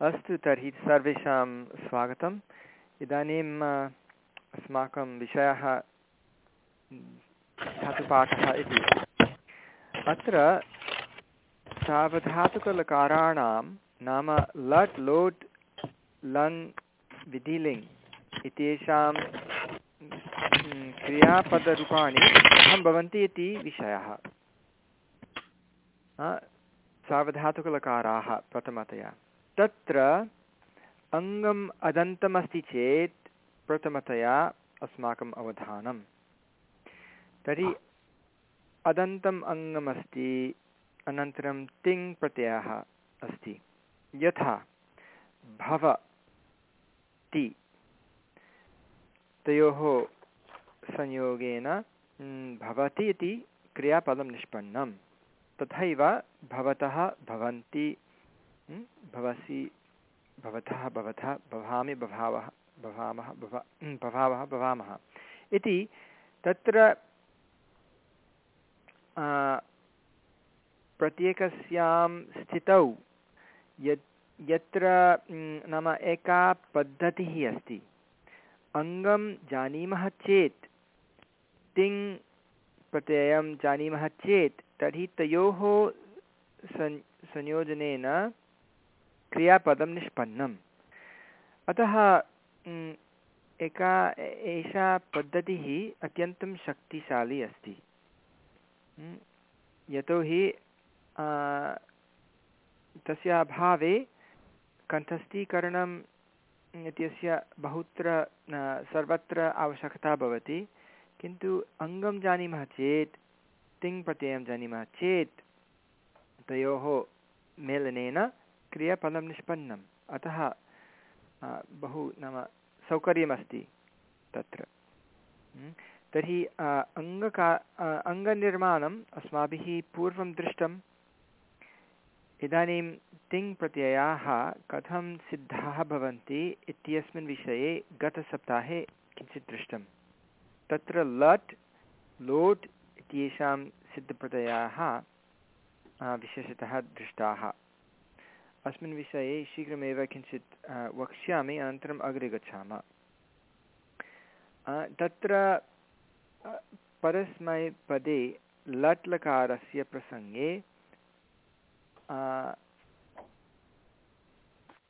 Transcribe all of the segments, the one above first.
अस्तु तर्हि सर्वेषां स्वागतम्। इदानीम् अस्माकं विषयः धातुपाठः इति। अत्र सावधातुकलकाराणां नाम लट् लोट् लङ् विधिलिङ् इत्येषां क्रियापदरूपाणि कथं भवन्ति इति विषयः। सावधातुकलकाराः प्रथमतया। तत्र अङ्गम् अदन्तमस्ति चेत् प्रथमतया अस्माकम् अवधानं। तर्हि अदन्तम् अङ्गमस्ति अनन्तरं तिङ् प्रत्ययः अस्ति। यथा भवति तयोः संयोगेन भवति इति क्रियापदं निष्पन्नं। तथैव भवतः भवन्ति भवसि, भवतः भवतः भवामि भवावः भवामः, भवा भवावः भवामः। इति तत्र प्रत्येकस्यां स्थितौ यत्, यत्र नाम एका पद्धतिः अस्ति। अङ्गं जानीमः चेत्, तिङ् प्रत्ययं जानीमः चेत्, तर्हि तयोः सन्, संयोजनेन क्रियापदं निष्पन्नम्। अतः एका, एषा पद्धतिः अत्यन्तं शक्तिशाली अस्ति। यतोहि तस्य अभावे कण्ठस्थीकरणम् इत्यस्य बहुत्र सर्वत्र आवश्यकता भवति। किन्तु अङ्गं जानीमः चेत्, तिङ् प्रत्ययं जानीमः चेत्, तयोः मेलनेन क्रियाफलं निष्पन्नम्। अतः बहु नाम सौकर्यमस्ति तत्र। तर्हि अङ्गका अङ्गनिर्माणम् अस्माभिः पूर्वं दृष्टम्। इदानीं तिङ् प्रत्ययाः कथं सिद्धाः भवन्ति इत्यस्मिन् विषये गतसप्ताहे किञ्चित् दृष्टं तत्र लट्, लोट् इत्येषां सिद्धप्रत्ययाः विशेषतः दृष्टाः। अस्मिन् विषये शीघ्रमेव किञ्चित् वक्ष्यामि, अनन्तरम् अग्रे गच्छामः। तत्र परस्मैपदे लट् लकारस्य प्रसङ्गे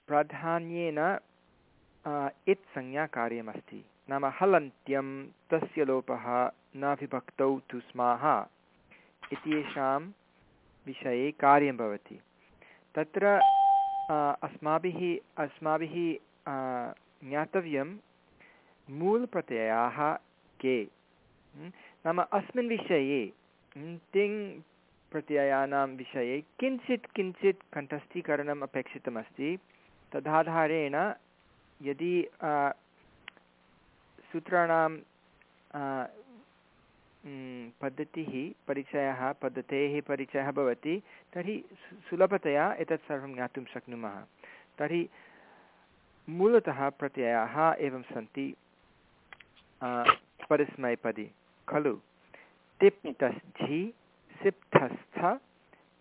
प्राधान्येन इत् संज्ञाकार्यमस्ति नाम हलन्त्यं, तस्य लोपः न विभक्तौ तु स्माः, इत्येषां विषये कार्यं भवति। तत्र अस्माभिः अस्माभिः ज्ञातव्यं मूलप्रत्ययाः के नाम अस्मिन् विषये तिङ् प्रत्ययानां विषये किञ्चित् किञ्चित् कण्ठस्थीकरणम् अपेक्षितमस्ति तदाधारेण यदि सूत्राणां पद्धतिः, परिचयः, पद्धतेः परिचयः भवति। तर्हि सुलभतया एतत् सर्वं ज्ञातुं शक्नुमः। तर्हि मूलतः प्रत्ययाः एवं सन्ति परस्मैपदी। खलु? तिप् तस् झि सिप्थस्थ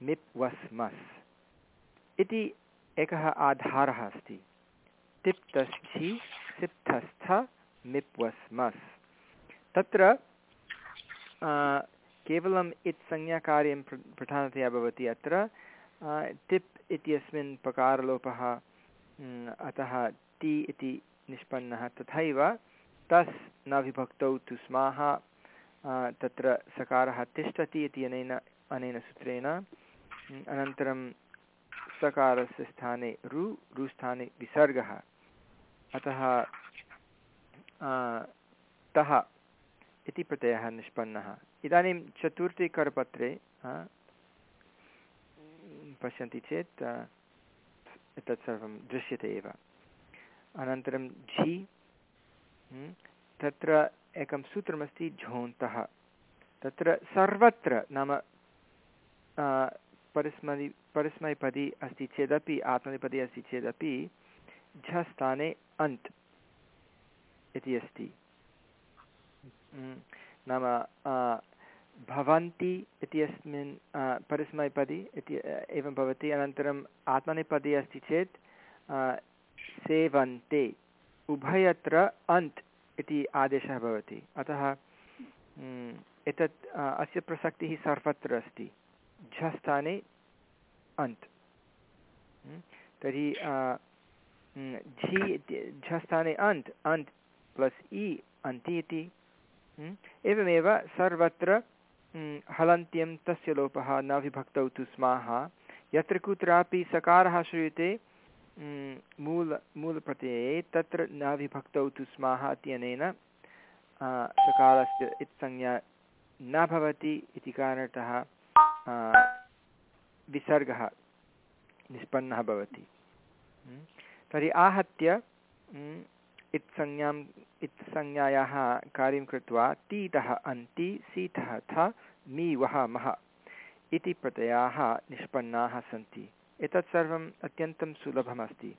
मिप्वस्मस्। इति एकः आधारः अस्ति। तिप्तस्थि सिप्थस्थ मिप्वस्मस्। तत्र केवलम् इत्संज्ञाकार्यं प्र, प्रधानतया भवति अत्र। तिप् इत्यस्मिन् पकारलोपः अतः ति इति निष्पन्नः। तथैव तस् न विभक्तौ तु स्माः तत्र सकारः तिष्ठति इति अनेन अनेन सूत्रेण। अनन्तरं सकारस्य स्थाने रु रुस्थाने विसर्गः। अतः तः इति प्रत्ययः निष्पन्नः। इदानीं चतुर्थे करपत्रे पश्यन्ति चेत् एतत् सर्वं दृश्यते एव। अनन्तरं झि तत्र एकं सूत्रमस्ति झोन्तः। तत्र सर्वत्र नाम परस्मरि, परस्मैपदी अस्ति चेदपि, आत्मनेपदी अस्ति चेदपि, झस्थाने अन्त् इति अस्ति। नाम भवन्ति इत्यस्मिन् परस्मैपदी इति एवं भवति। अनन्तरम् आत्मनेपदी अस्ति चेत् सेवन्ते। उभयत्र अन्त् इति आदेशः भवति। अतः एतत् अस्य प्रसक्तिः सर्वत्र अस्ति। झस्थाने अन्त्। तर्हि झि झस्थाने अन्त् अन्त् प्लस् इ अन्ति इति। एवमेव सर्वत्र हलन्त्यं तस्य लोपः, न विभक्तौ तु स्माः। यत्र कुत्रापि सकारः श्रूयते मूल, मूलप्रत्यये तत्र न विभक्तौ तु स्माः इत्यनेन सकारस्य इत्संज्ञा न भवति इति कारणतः विसर्गः निष्पन्नः भवति। तर्हि आहत्य इत्संज्ञाम् इत्संज्ञायाः कार्यं कृत्वा तीतः अन्ति, सीतः थ, मी वः मः इति प्रत्ययाः निष्पन्नाः सन्ति। एतत् सर्वम् अत्यन्तं सुलभमस्ति।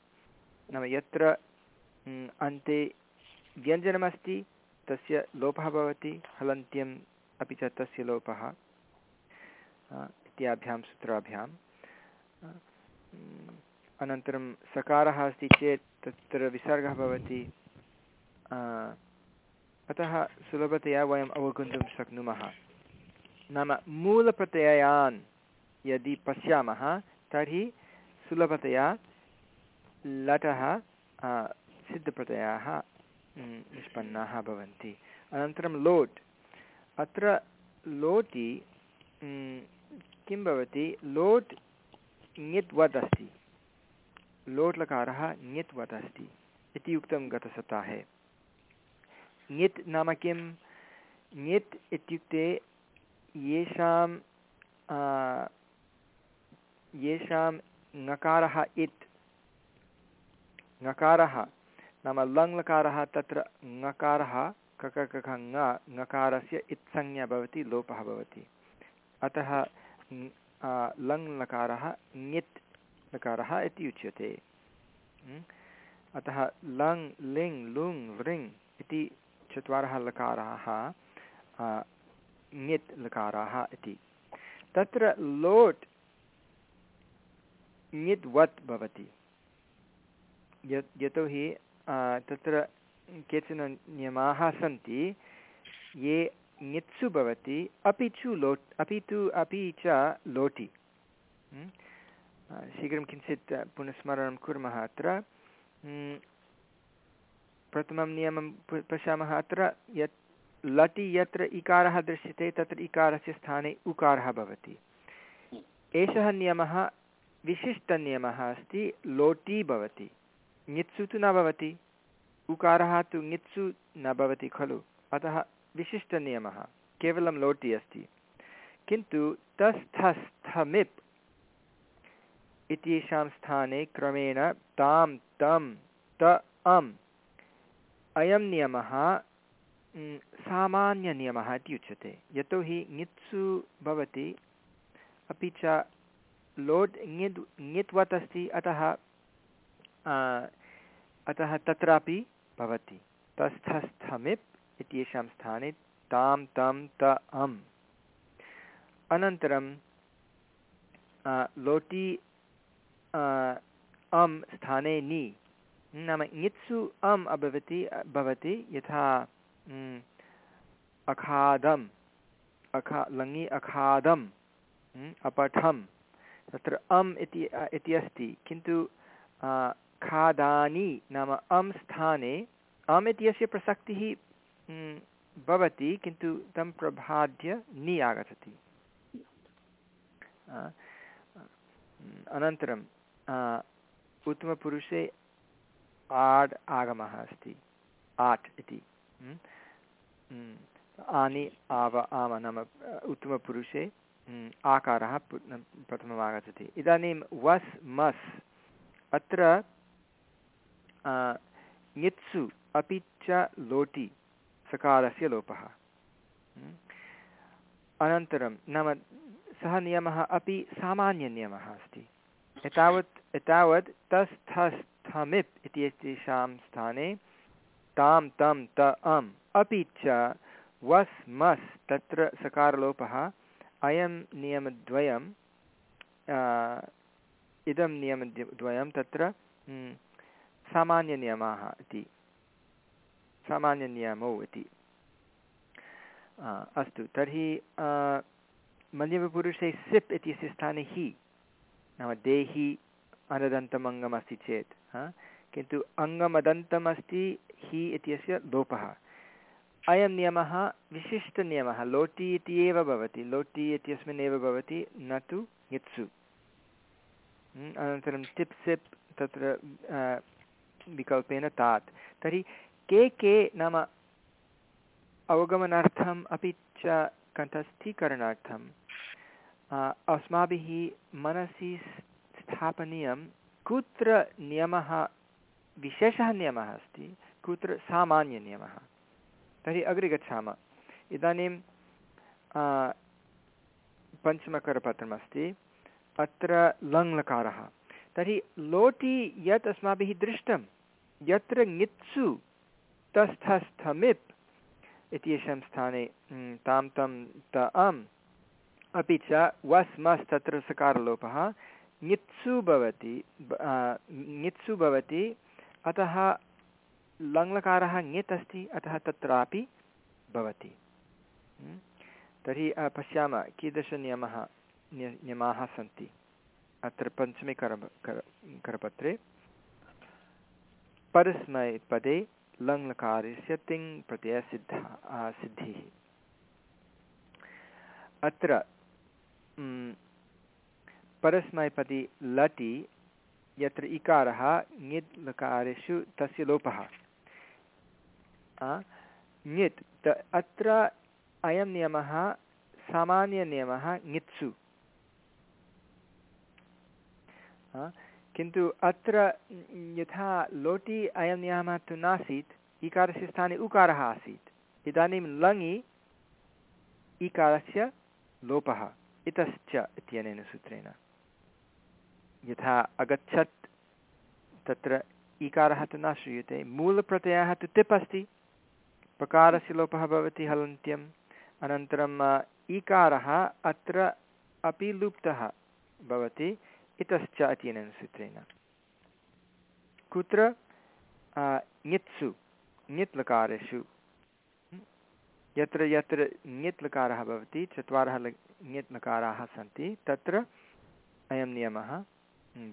नाम यत्र अन्ते व्यञ्जनमस्ति, तस्य लोपः भवति, हलन्त्यम् अपि च तस्य लोपः इत्याभ्यां सूत्राभ्याम्। अनन्तरं सकारः अस्ति चेत् तत्र विसर्गः भवति। अतः सुलभतया वयम् अवगन्तुं शक्नुमः। नाम मूलप्रत्ययान् यदि पश्यामः, तर्हि सुलभतया लटः सिद्धप्रत्ययाः निष्पन्नाः भवन्ति। अनन्तरं लोट्। अत्र लोटि किं भवति? लोट् ङित्वत् अस्ति। लोट् लकारः ङित्वत् अस्ति इति उक्तं गतसप्ताहे। ङित् नाम किं ङित् इत्युक्ते येषां येषां ङकारः इत्। ङकारः नाम लङ् तत्र ङकारः कककख ङ, ङकारस्य इत्संज्ञा भवति, लोपः भवति। अतः लङ् लकारः ङित् लकारः इति उच्यते। अतः लङ्, लिङ्, लुङ् वृङ् इति चत्वारः लकाराः ङित् लकाराः इति। तत्र लोट् ङित् वत् भवति। यत् यतोहि तत्र केचन नियमाः सन्ति, ये ङित्सु भवति, अपि चु लोट्, अपि तु, अपि च लोटि। शीघ्रं किञ्चित् पुनस्मरणं कुर्मः अत्र। प्रथमं नियमं पश्यामः अत्र यत् लटि यत्र इकारः दृश्यते, तत्र इकारस्य स्थाने उकारः भवति। एषः नियमः विशिष्टनियमः अस्ति, लोटि भवति। ङित्सु तु न भवति। उकारः तु ङित्सु न भवति खलु। अतः विशिष्टनियमः, केवलं लोटि अस्ति। किन्तु तस्थस्थमिप् इत्येषां स्थाने क्रमेण तां, तं, त, अम् अयं नियमः सामान्यनियमः इति उच्यते। यतोहि ङित्सु भवति, अपि च लोट् ङिद् ङित्वत् अस्ति अतः अतः तत्रापि भवति। तस्थस्थमिप् इत्येषां स्थाने तां, तं, त, अम्। अनन्तरं लोटि अम् स्थाने नि। नाम ङित्सु अम् अभवति, भवति, यथा अखादम्, अखा लङि अखादम् अपठं तत्र अम् इति अस्ति, किन्तु खादानि नाम अं स्थाने, अम् इत्यस्य प्रसक्तिः भवति, किन्तु तं प्रबाद्य नि आगच्छति। अनन्तरं उत्तमपुरुषे आड् आगमः अस्ति। आट् इति। आनि आव आम नाम उत्तमपुरुषे आकारः प्रथमम् आगच्छति इदानीं वस्, मस्, अत्र ङित्सु, अपि च लोटि सकारस्य लोपः। अनन्तरं नाम, सः नियमः अपि सामान्यनियमः अस्ति। एतावत् एतावत् तस्थस्थमिप् इत्येतेषां स्थाने तां तं त अम् अपि च वस् मस् तत्र सकारलोपः अयं नियमद्वयं इदं नियमद्वयं तत्र हम्म, सामान्यनियमाः इति सामान्यनियमौ इति। अस्तु तर्हि मध्यमपुरुषे सिप् इत्यस्य स्थाने हि नाम देहि अनदन्तम् अङ्गमस्ति चेत् किन्तु अङ्गमदन्तमस्ति हि इत्यस्य लोपः। अयं नियमः विशिष्टनियमः, लोटि इति एव भवति, लोटि इत्यस्मिन् एव भवति, न तु यत्सु अनन्तरं टिप् सिप् तत्र विकल्पेन तात्। तर्हि के के नाम अवगमनार्थम् अपि च कण्ठस्थीकरणार्थम्? अस्माभिः मनसि स्थापनीयं कुत्र नियमः विशेषः नियमः अस्ति, कुत्र सामान्यनियमः। तर्हि अग्रे गच्छामः। इदानीं पञ्चमकरपत्रमस्ति, अत्र लङ्लकारः। तर्हि लोटि यत् अस्माभिः दृष्टं, यत्र ङित्सु तस्थस्थमिप् इत्येषां स्थाने तां तं त अम्, अपि च वस् मस् तत्र सकारलोपः ङित्सु भवति ङित्सु भवति, अतः लङ्लकारः ङित् अस्ति, अतः तत्रापि भवति। तर्हि पश्यामः, कीदृशनियमः नियमाः सन्ति? अत्र पञ्चमे कर, करपत्रे। परस्मैपदे लङ्लकारस्य तिङ् प्रत्ययसिद्धा सिद्धिः अत्र परस्मैपदी लटि यत्र इकारः ङित् लकारेषु तस्य लोपः। ङित् अत्र अयं नियमः सामान्यनियमः ङित्सु। किन्तु अत्र यथा लोटि अयं नियमः तु नासीत्, इकारस्य स्थाने उकारः आसीत्। इदानीं लङि इकारस्य लोपः। इतश्च इत्यनेन सूत्रेण। यथा अगच्छत्, तत्र ईकारः तु न श्रूयते। मूलप्रत्ययः तु तिप् अस्ति। प्रकारस्य लोपः भवति हलन्त्यम्। अनन्तरम् ईकारः अत्र अपि लुप्तः भवति। इतश्च इत्यनेन सूत्रेण। कुत्र? ङित्सु ङित् लकारेषु यत्र यत्र ङित् लकारः भवति, चत्वारः ङित् लकाराः सन्ति, तत्र अयं नियमः।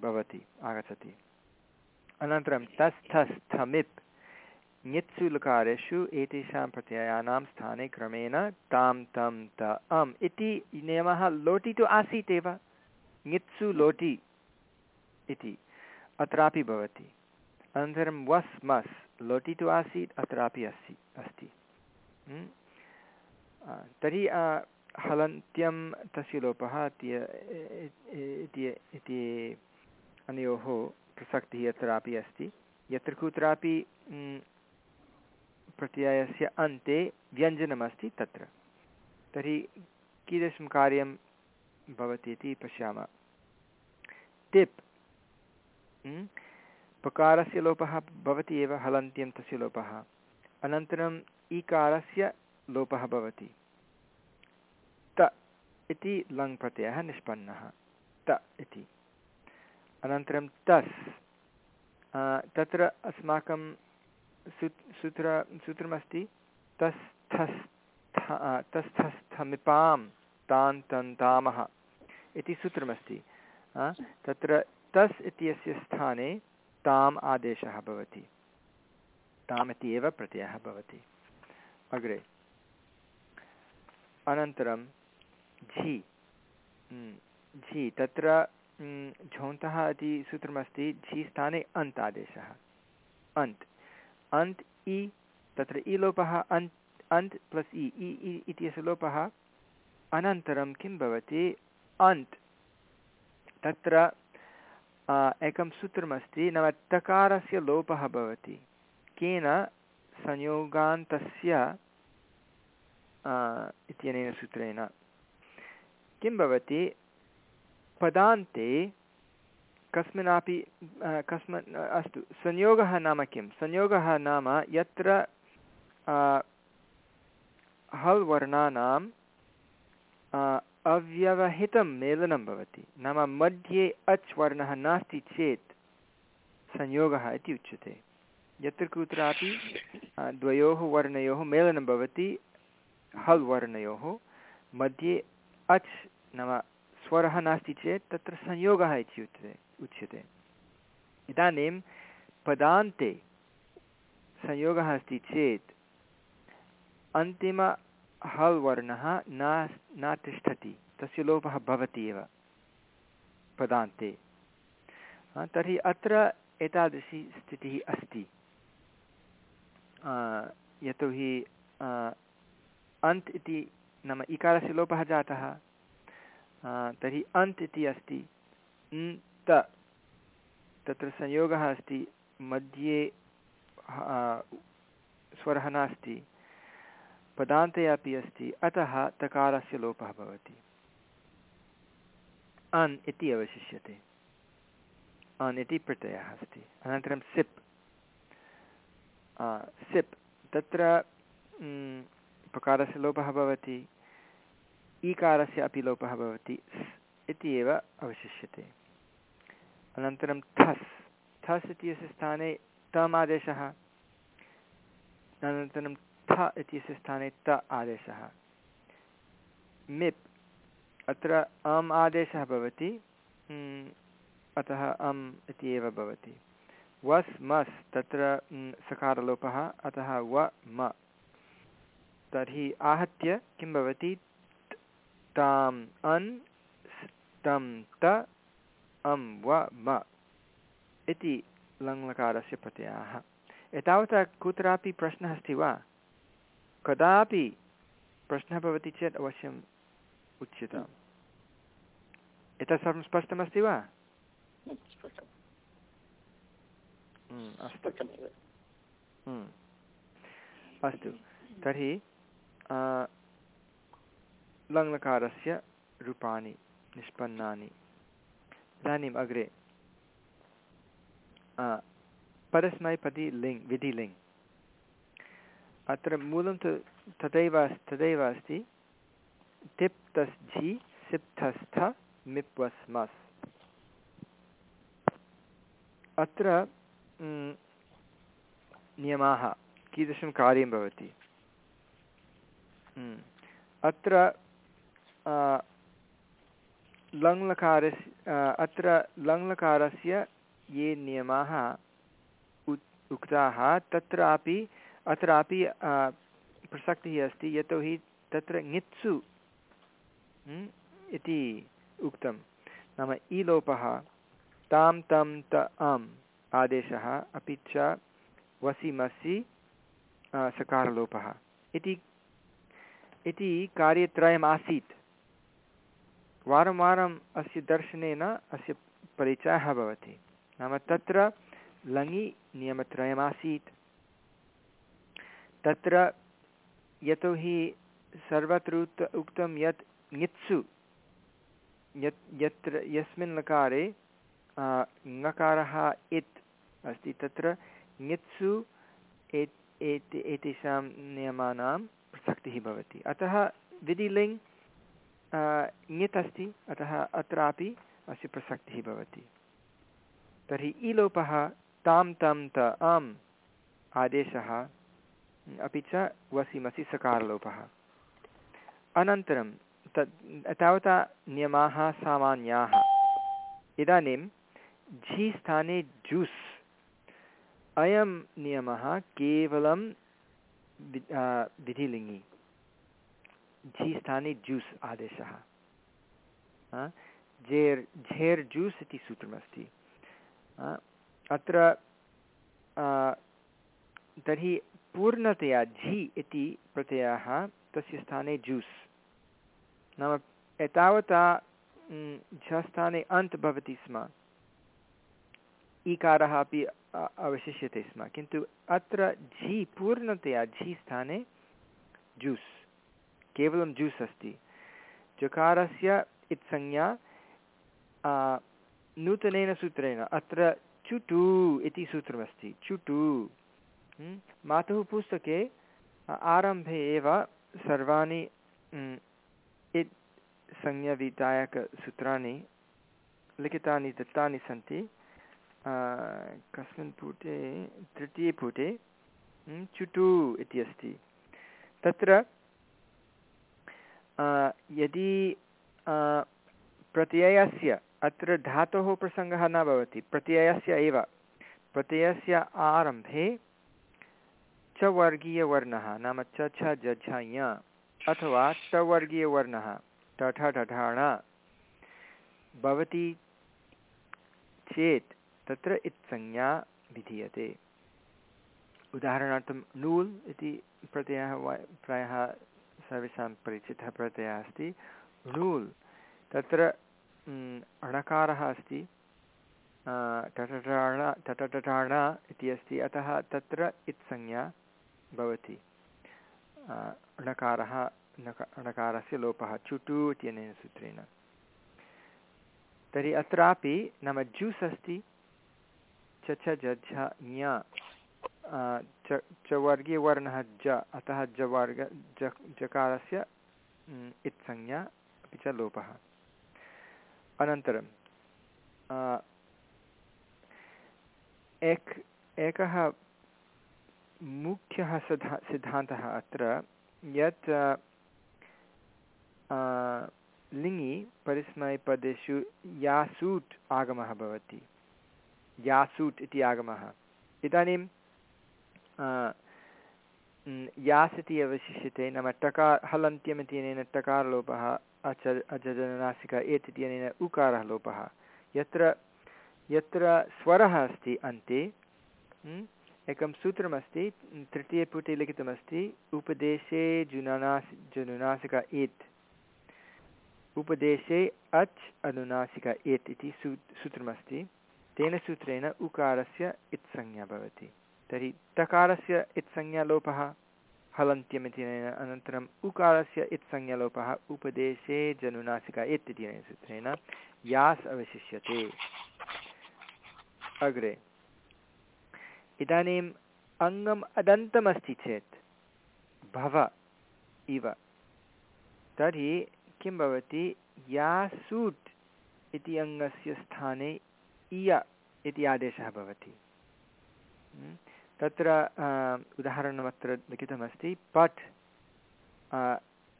भवति, आगच्छति। अनन्तरं तस्थस्थमिप् ङित्सु लकारेषु एतेषां प्रत्ययानां स्थाने क्रमेण तां, तं, त, अम् इति नियमः लोटि तु आसीत् एव। ङित्सु लोटि इति अत्रापि भवति। अनन्तरं वस्, मस्, लोटि तु आसीत्, अत्रापि अस्ति अस्ति। तर्हि हलन्त्यं तस्य लोपः इति अनयोः प्रसक्तिः अत्रापि अस्ति। यत्र कुत्रापि प्रत्ययस्य अन्ते व्यञ्जनमस्ति तत्र। तर्हि कीदृशं कार्यं भवति इति पश्यामः। टिप्। पकारस्य लोपः भवति एव, हलन्त्यं तस्य लोपः। अनन्तरम् ईकारस्य लोपः भवति। त इति लङ् प्रत्ययः निष्पन्नः। त इति। अनन्तरं तस्। तत्र अस्माकं सूत्र, सूत्रमस्ति तस्थस्थ तस्थस्थमिपां तान् तन्तामः इति सूत्रमस्ति। तत्र तस् इत्यस्य स्थाने ताम् आदेशः भवति। ताम् इति एव प्रत्ययः भवति। अग्रे। अनन्तरं झि। झि। तत्र झोन्तः इति सूत्रमस्ति, झि स्थाने अन्त् आदेशः। अन्त्। अन्त् इ, तत्र इ लोपः, अन्त् अन्त् प्लस् इ इ इत्यस्य लोपः, अनन्तरं किं भवति? अन्त्। तत्र एकं सूत्रमस्ति नाम तकारस्य लोपः भवति। केन संयोगान्तस्य इत्यनेन सूत्रेण। किं भवति? पदान्ते कस्मिन्नापि कस्मिन् अस्तु। संयोगः नाम किं? संयोगः नाम यत्र हल् वर्णानाम् अव्यवहितं मेलनं भवति। नाम मध्ये अच् वर्णः नास्ति चेत् संयोगः इति उच्यते। यत्र कुत्रापि द्वयोः वर्णयोः मेलनं भवति हल् वर्णयोः मध्ये अच् नाम स्वरः नास्ति चेत् तत्र संयोगः इति उच्यते उच्यते। इदानीं पदान्ते संयोगः अस्ति चेत् अन्तिम हल् वर्णः न न तिष्ठति, तस्य लोपः भवति एव पदान्ते। तर्हि अत्र एतादृशी स्थितिः अस्ति। यतोहि अन्त् इति नाम इकारस्य लोपः जातः। तर्हि अन्त् इति अस्ति। त। तत्र संयोगः अस्ति। मध्ये स्वरः नास्ति। पदान्ते अपि अस्ति। अतः तकारस्य लोपः भवति। अन् इति अवशिष्यते। अन् इति प्रत्ययः अस्ति। अनन्तरं सिप्। सिप्। तत्र पकारस्य लोपः भवति। ईकारस्य अपि लोपः भवति इति एव अवशिष्यते। अनन्तरं थस् थस् इत्यस्य स्थाने तम् आदेशः। अनन्तरं थ इत्यस्य स्थाने त आदेशः। मिप्। अत्र अम् आदेशः भवति। अतः अम् इति एव भवति। वस् मस्, तत्र सकारलोपः, अतः व म। तर्हि आहत्य किं भवति? ताम् अन् तं त अं व म इति लङ्लकारस्य प्रत्ययाः एतावता कुत्रापि प्रश्नः अस्ति वा? कदापि प्रश्नः भवति चेत् अवश्यम् उच्यताम्। एतत् सर्वं स्पष्टमस्ति वा? हम्म, अस्तु। हम्म। अस्तु। तर्हि लङ्लकारस्य रूपाणि, निष्पन्नानि। इदानीम् अग्रे परस्मैपदी लिङ् विधिलिङ् अत्र मूलं तु तथैव तथैव अस्ति। तिप् तस् झि सिप्थस्थ मिप्वस्मस्। अत्र नियमाः, कीदृशं कार्यं भवति। अत्र लङ्लकारस्य अत्र लङ्लकारस्य ये नियमाः उत्, उक्ताः, तत्रापि, अत्रापि प्रसक्तिः अस्ति, यतोहि तत्र ङित्सु इति उक्तं। नाम ईलोपः तां, तं, त, आम् आदेशः, अपि च वसिमसि सकारलोपः। इति इति कार्यत्रयम् आसीत् वारं वारम् अस्य दर्शनेन अस्य परिचयः भवति। नाम तत्र लङि नियमत्रयमासीत्। तत्र यतोहि सर्वत्र उत उक्तं यत् ङित्सु, यत् यत्र यस्मिन् लकारे ङकारः इत् अस्ति। तत्र ङित्सु एतेषां नियमानां प्रसक्तिः भवति। अतः विधिलिङ् ङित् अस्ति अतः अत्रापि अस्य प्रसक्तिः भवति। तर्हि इलोपः तां तं त आम् आदेशः, अपि च वसिमसि सकारलोपः। अनन्तरं तत् तावता नियमाः सामान्याः। इदानीं झि जूस्। अयं नियमः केवलं विधिलिङ्गि। झि स्थाने जूस् आदेशः। झेर् झेर् जूस् इति सूत्रमस्ति। अत्र तर्हि पूर्णतया झि इति प्रत्ययः तस्य स्थाने जूस्। नाम एतावता झस्थाने अन्त् भवति स्म। ईकारः अपि अवशिष्यते स्म। किन्तु अत्र झि, पूर्णतया झि स्थाने जूस्। केवलं जूस् अस्ति। जकारस्य इत्संज्ञा नूतनेन सूत्रेण, अत्र चुटु इति सूत्रमस्ति, चुटु। मातुः पुस्तके आरम्भे एव सर्वाणि इत् संज्ञाविधायकसूत्राणि लिखितानि, दत्तानि सन्ति। कस्मिन् पुटे, तृतीये चुटु इति अस्ति। तत्र यदि प्रत्ययस्य अत्र धातोः प्रसङ्गः न भवति, प्रत्ययस्य एव, प्रत्ययस्य आरम्भे च वर्गीयवर्णः, नाम च छ झ, ञ, अथवा टवर्गीयवर्णः टठ ठठाण भवति चेत् तत्र इत्संज्ञा विधीयते। उदाहरणार्थं नूल् इति प्रत्ययः प्रायः सर्वेषां परिचितः प्रत्ययः अस्ति। नूल् तत्र णकारः अस्ति। टटटाण टटटाण इति अस्ति। अतः तत्र इत्संज्ञा भवति। णकारः णकारस्य लोपः, चुटु इत्यनेन सूत्रेण। तर्हि अत्रापि नाम ज्यूस् अस्ति। च छ झ, ञ च च वर्गीयवर्णः ज, अतः जवर्ग, ज, जकारस्य इत्संज्ञा, अपि च लोपः। अनन्तरं एक, एकः मुख्यः सिद्धा, सिद्धान्तः अत्र, यत् लिङि परिस्मयपदेषु यासूट् आगमः भवति। यासूट् इति आगमः। इदानीं यास् इति अवशिष्यते नाम टकार हलन्त्यम् इत्यनेन टकारलोपः अच अजनासिक एत् उकारः लोपः यत्र यत्र स्वरः अस्ति अन्ते एकं सूत्रमस्ति तृतीयपुटे लिखितमस्ति उपदेशे जुननासि जनुनासिक एत् उपदेशे अच् अनुनासिक एत् इति सू सूत्रमस्ति तेन सूत्रेण उकारस्य इत्संज्ञा भवति तर्हि तकारस्य इत्संज्ञालोपः हलन्त्यमिति अनन्तरम् उकारस्य इत्संज्ञालोपः उपदेशे जनुनासिका एत् इति सूत्रेण यास् अवशिष्यते। अग्रे। इदानीम् अङ्गम् अदन्तमस्ति चेत् भव इव। तर्हि किं भवति? या सूट् इति अङ्गस्य स्थाने इय इति आदेशः भवति। तत्र उदाहरणमत्र लिखितमस्ति पठ्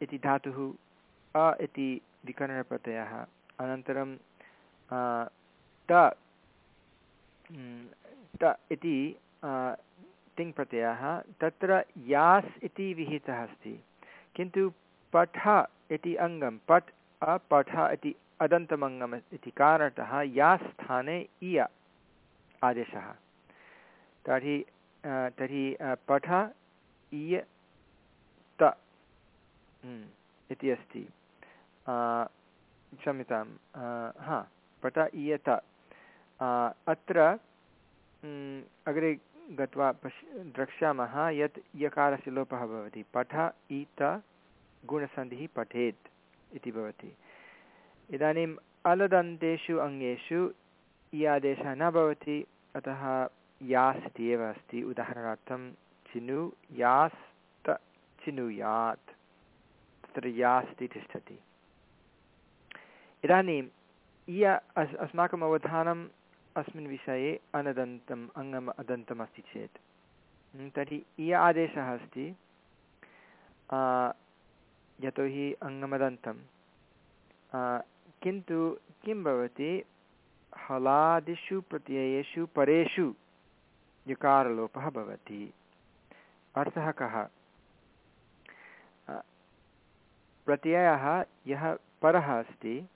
इति धातुः, अ इति विकरणप्रत्ययः, अनन्तरं ट ट इति तिङ्प्रत्ययः, तत्र यास् इति विहितः अस्ति। किन्तु पठ इति अङ्गं पठ् अपठ इति अदन्तमङ्गम् इति कारणतः यास् स्थाने इय आदेशः। तर्हि तर्हि पठ, इय, त इति अस्ति। क्षम्यतां हा, पठ इयत अत्र अग्रे गत्वा पश् द्रक्ष्यामः यत् यकारस्य लोपः भवति। पठ इत गुणसन्धिः पठेत् इति भवति। इदानीम् अलदन्तेषु अङ्गेषु इ आदेशः न भवति, अतः यास् इति एव अस्ति। उदाहरणार्थं, चिनु यास्त चिनुयात् तत्र यास् इति तिष्ठति। इदानीम् इय अस् अस्माकम् अवधानं अस्मिन् विषये अनदन्तम्, अङ्गम् अदन्तमस्ति चेत्। तर्हि इय आदेशः अस्ति यतोहि अङ्गमदन्तं किन्तु किं भवति? हलादिषु प्रत्ययेषु परेषु यकारलोपः भवति। अर्थः कः? प्रत्ययः यः परः अस्ति,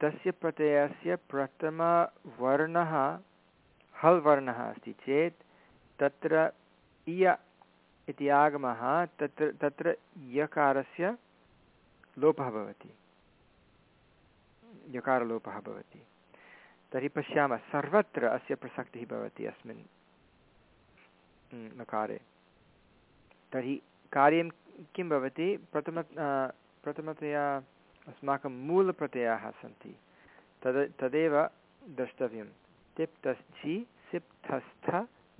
तस्य प्रत्ययस्य प्रथमवर्णः हल् वर्णः अस्ति चेत् तत्र इय इति आगमः, तत्र तत्र यकारस्य लोपः भवति। यकारलोपः भवति। तर्हि पश्यामः, सर्वत्र अस्य प्रसक्तिः भवति अस्मिन् नकारे तर्हि कार्यं किं भवति? प्रथम प्रथमतया अस्माकं मूलप्रत्ययाः सन्ति। तद्, तदेव द्रष्टव्यं तिप्तस्थि सिप्थस्थ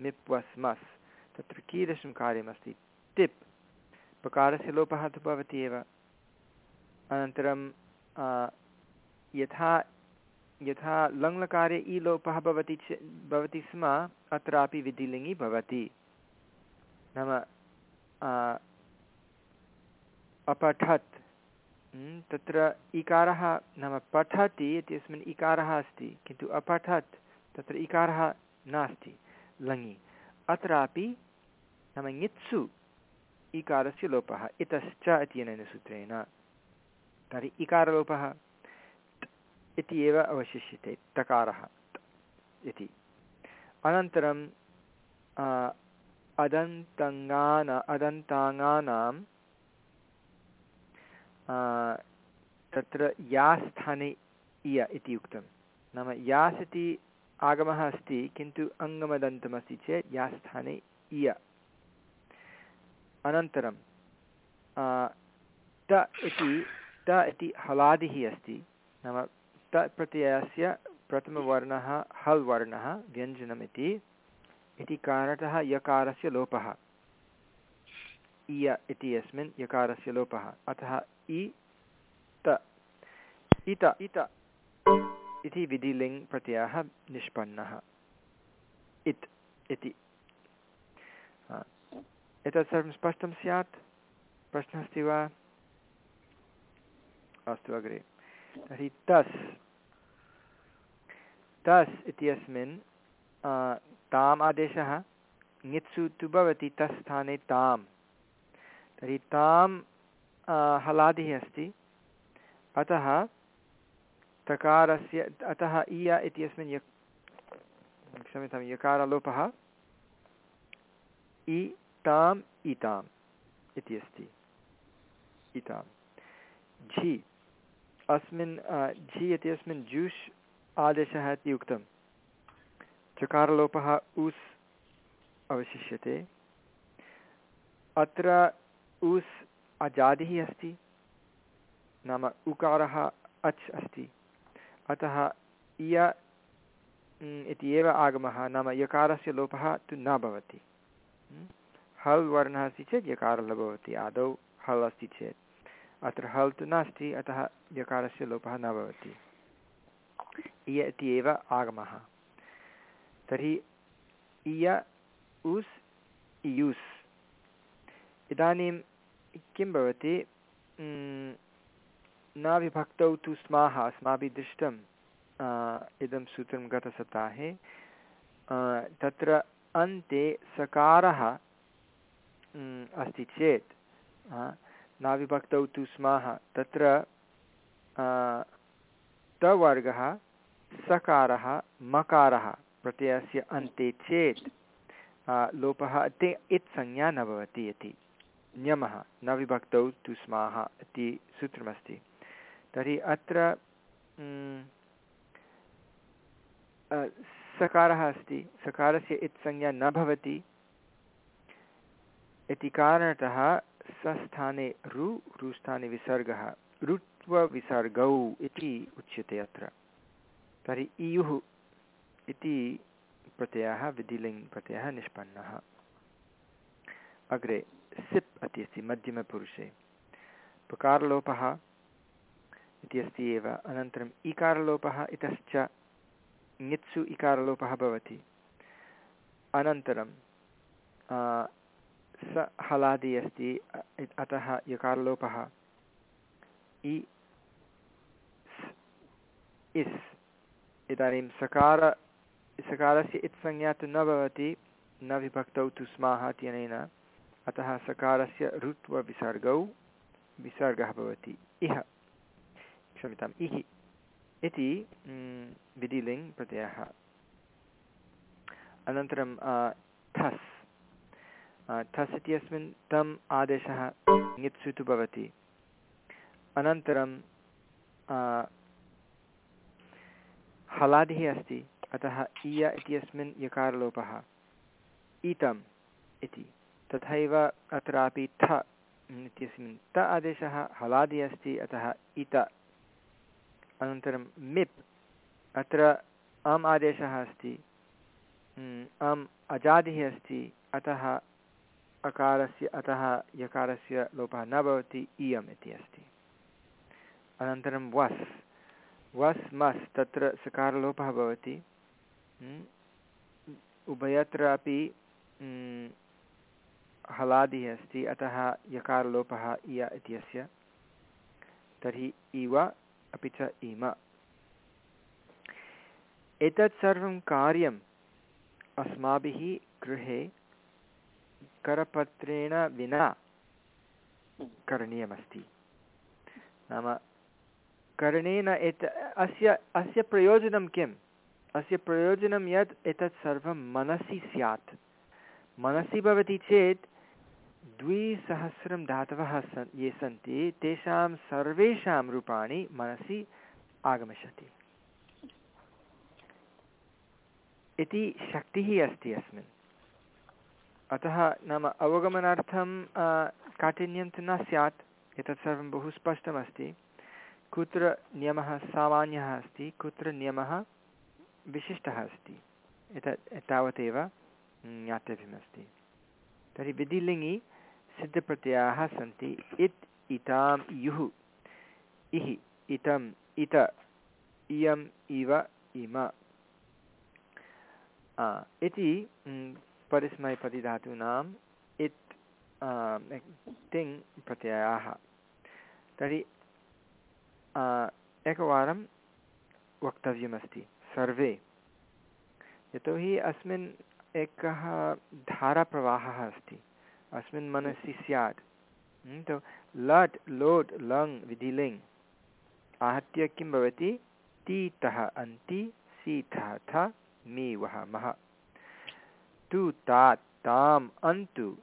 मिप्वस्मस्। तत्र कीदृशं कार्यमस्ति? तिप्। पकारस्य लोपः तु भवति एव। अनन्तरं यथा यथा लङ्लकारे इ लोपः भवति चेत् भवति स्म, अत्रापि विधिलिङ्गि भवति। नाम अपठत्। तत्र इकारः नाम पठति इत्यस्मिन् इकारः अस्ति, किन्तु अपठत् तत्र इकारः नास्ति, लङि। अत्रापि नाम ङित्सु इकारस्य लोपः, इतश्च इत्यनेन सूत्रेण। तर्हि इकारलोपः इति एव अवशिष्यते, तकारः इति। अनन्तरं अदन्तङ्गान, अदन्ताङ्गानां तत्र यास्थाने इय इति उक्तं। नाम यास् इति आगमः अस्ति, किन्तु अङ्गमदन्तमस्ति चेत् यास्थाने इय। अनन्तरं त इति त इति हलादिः अस्ति। नाम त प्रथमवर्णः हल् वर्णः व्यञ्जनमिति इति कारणतः यकारस्य लोपः। इय इति अस्मिन् यकारस्य लोपः। अतः इ त इत इत इति विधिलिङ् प्रत्ययः निष्पन्नः। इत् इति। एतत् सर्वं स्पष्टं स्यात्? प्रश्नः अस्ति वा? अस्तु अग्रे। तर्हि तस् तस् इत्यस्मिन् ताम् आदेशः ङित्सु तु भवति तस् स्थाने ताम्। तर्हि तां हलादिः अस्ति। अतः तकारस्य, अतः इय इत्यस्मिन् य क्षम्यतां, यकारलोपः इ ताम् इताम् इति अस्ति। इतां झि, अस्मिन् झि इत्यस्मिन् जूष् आदेशः इति उक्तं चकारलोपः उस् अवशिष्यते। अत्र उस् अजादिः अस्ति, नाम उकारः अच् अस्ति। अतः इय इति एव आगमः, नाम यकारस्य लोपः तु न भवति। हल् वर्णः अस्ति चेत् यकारः भवति, आदौ हल् अस्ति चेत्। अत्र हल् तु नास्ति, अतः यकारस्य लोपः न भवति। इय इति एव आगमः। तर्हि इय उस् इयुस् इदानीं किं भवति? न विभक्तौ तु स्माः, अस्माभिः दृष्टं इदं सूत्रं गतसप्ताहे। तत्र अन्ते सकारः अस्ति चेत् न विभक्तौ तु स्माः, तत्र तवर्गः, सकारः, मकारः। प्रत्ययस्य अन्ते चेत् लोपः ते इत्संज्ञा न भवति इति। नियमः न विभक्तौ तु स्माः इति सूत्रमस्ति। तर्हि अत्र सकारः अस्ति। सकारस्य इत्संज्ञा न भवति इति कारणतः सस्थाने रु, रुस्थाने विसर्गः, रुत्वविसर्गौ इति उच्यते अत्र। तर्हि इयुः इति प्रत्ययः विधिलिङ् निष्पन्नः। अग्रे सिप् इति अस्ति मध्यमपुरुषे। पकारलोपः इति अस्ति एव। अनन्तरम् इकारलोपः इतश्च ङित्सु इकारलोपः भवति। अनन्तरं स हलादि अस्ति, अतः यकारलोपः इ इस्। इदानीं सकार सकारस्य इत्संज्ञा तु न भवति, न विभक्तौ तु स्माः इत्यनेन। अतः सकारस्य ऋत्वविसर्गौ विसर्गः भवति। इह। क्षम्यताम्, इः। इति विधिलिङ् प्रत्ययः। अनन्तरं थस्। थस् इत्यस्मिन् तम् आदेशः ङित्सुतु भवति। अनन्तरं हलादिः अस्ति। अतः इय इत्यस्मिन् यकारलोपः। इतम् इति। तथैव अत्रापि थ इत्यस्मिन्। त आदेशः हलादि अस्ति, अतः इत। अनन्तरं मिप्। अत्र अम् आदेशः अस्ति। अम् अजादिः अस्ति। अतः अकारस्य, अतः यकारस्य लोपः न भवति। इयम् इति अस्ति। अनन्तरं वस्। वस् मस्, तत्र सकारलोपः भवति। उभयत्र अपि हलादिः अस्ति, अतः यकारलोपः इय इत्यस्य। तर्हि इव अपि च इम। एतत् सर्वं कार्यम् अस्माभिः गृहे करपत्रेण विना करणीयमस्ति। नाम करणेन एत अस्य अस्य प्रयोजनं किम्? अस्य प्रयोजनं यत् एतत् सर्वं मनसि स्यात्। मनसि भवति चेत् द्विसहस्रं धातवः सन्, ये सन्ति, तेषां सर्वेषां रूपाणि मनसि आगमिष्यति। इति शक्तिः अस्ति अस्मिन्। अतः नाम अवगमनार्थं काठिन्यं तु न स्यात्, एतत् सर्वं बहु स्पष्टमस्ति। कुत्र नियमः सामान्यः अस्ति, कुत्र नियमः विशिष्टः अस्ति। एतत् तावदेव ज्ञातव्यमस्ति तर्हि विधिलिङि सिद्धप्रत्ययाः सन्ति। इत् इताम् युः इः इतम् इत इयम् इव इम। इति परिस्मैपदिधातूनाम् इत् तिङ् प्रत्ययाः। तर्हि एकवारं वक्तव्यमस्ति। सर्वे। यतोहि अस्मिन् एकः धाराप्रवाहः अस्ति। अस्मिन् मनसि स्यात्। तो लट्, लोट्, लङ्, विधिलिङ्। आहत्य किं भवति? तीतः अन्ति, सीथः थ मी वः मः। तु, तात्, ताम्, अन्तु,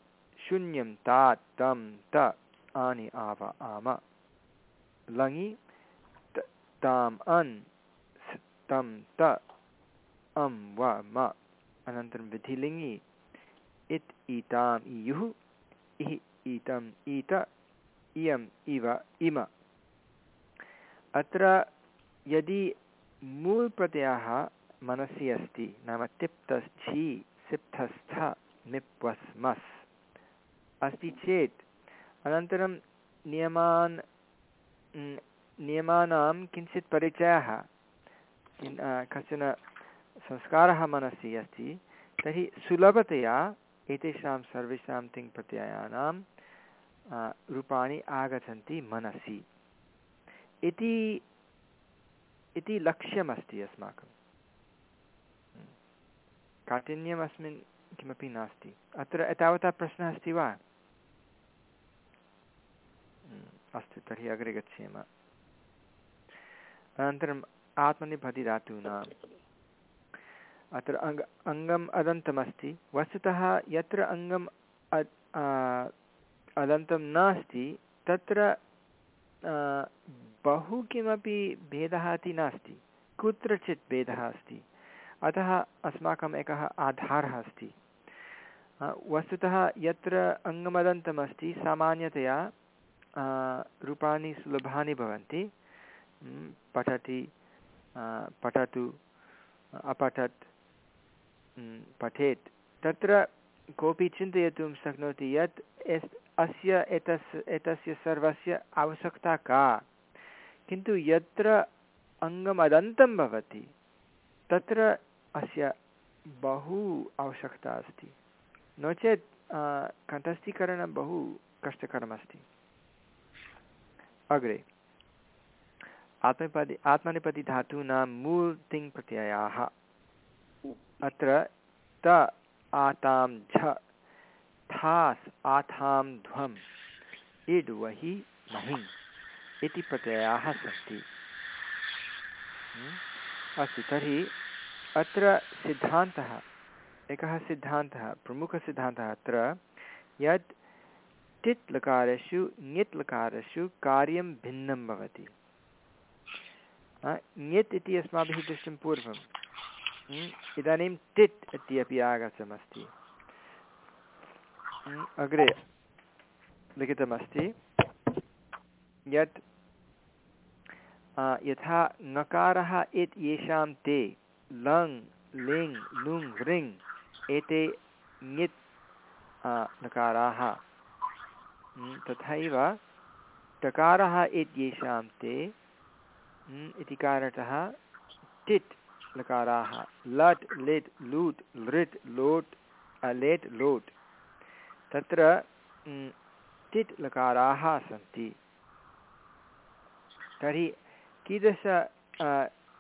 शून्यं तात् तं त, आनि, आव, आम। लङि ताम्, अन् तं त अं व म। अनन्तरं विधिलिङ्गि। इत् ईताम् इयुः इः ईतम् ईत, इयम् इव इम। अत्र यदि मूलप्रत्ययः मनसि अस्ति, नाम तिप्तस्थि, सिप्तस्थ, निप्वस्मस्। अस्ति चेत्, अनन्तरं नियमान्, नियमानां किञ्चित् परिचयः। कश्चन संस्कारः मनसि अस्ति, तर्हि सुलभतया एतेषां सर्वेषां तिङ्प्रत्ययानां रूपाणि आगच्छन्ति मनसि। इति इति लक्ष्यमस्ति अस्माकं। काठिन्यम् अस्मिन् किमपि नास्ति। अत्र एतावता प्रश्नः अस्ति वा? अस्तु, तर्हि अग्रे गच्छेम। अनन्तरम् आत्मनिपतिधातूनाम् अत्र अङ्ग अङ्गम् अदन्तमस्ति। वस्तुतः यत्र अङ्गम् अदन्तं नास्ति, तत्र बहु किमपि भेदः इति नास्ति। कुत्रचित् भेदः अस्ति। अतः अस्माकम् एकः आधारः अस्ति। वस्तुतः यत्र अङ्गमदन्तमस्ति, सामान्यतया रूपाणि सुलभानि भवन्ति। पठति। पठतु, अपठत् पठेत्। तत्र कोऽपि चिन्तयितुं शक्नोति यत् अस्य एतस्, एतस्य सर्वस्य आवश्यकता का। किन्तु यत्र अङ्गमदन्तं भवति, तत्र अस्य बहु आवश्यकता अस्ति। नो चेत् कण्ठस्थीकरणं बहु कष्टकरमस्ति। अग्रे। आत्मपदि, आत्मनेपदिधातूनां मूल् तिङ् प्रत्ययाः अत्र त, आतां, झ, थास्, आथां ध्वम् इड् वहि महिम् इति प्रत्ययाः सन्ति। अस्तु, तर्हि अत्र सिद्धान्तः, एकः सिद्धान्तः, प्रमुखसिद्धान्तः अत्र, यत् टित् लकारेषु ङित् लकारेषु कार्यं भिन्नं भवति। ङित् इति अस्माभिः दृष्टं पूर्वम्। इदानीं टित् इति अपि आगतमस्ति। अग्रे लिखितमस्ति। यत् यथा ङकारः इत् येषां ते, लङ्, लिङ्, लुङ् वृङ् एते ङित् नकाराः तथैव टकारः इत्येषां ते इति कारणतः टिट् लकाराः। लट्, लिट्, लूट्, लृट्, लोट् लेट्, लोट्। तत्र टिट् लकाराः सन्ति। तर्हि कीदृश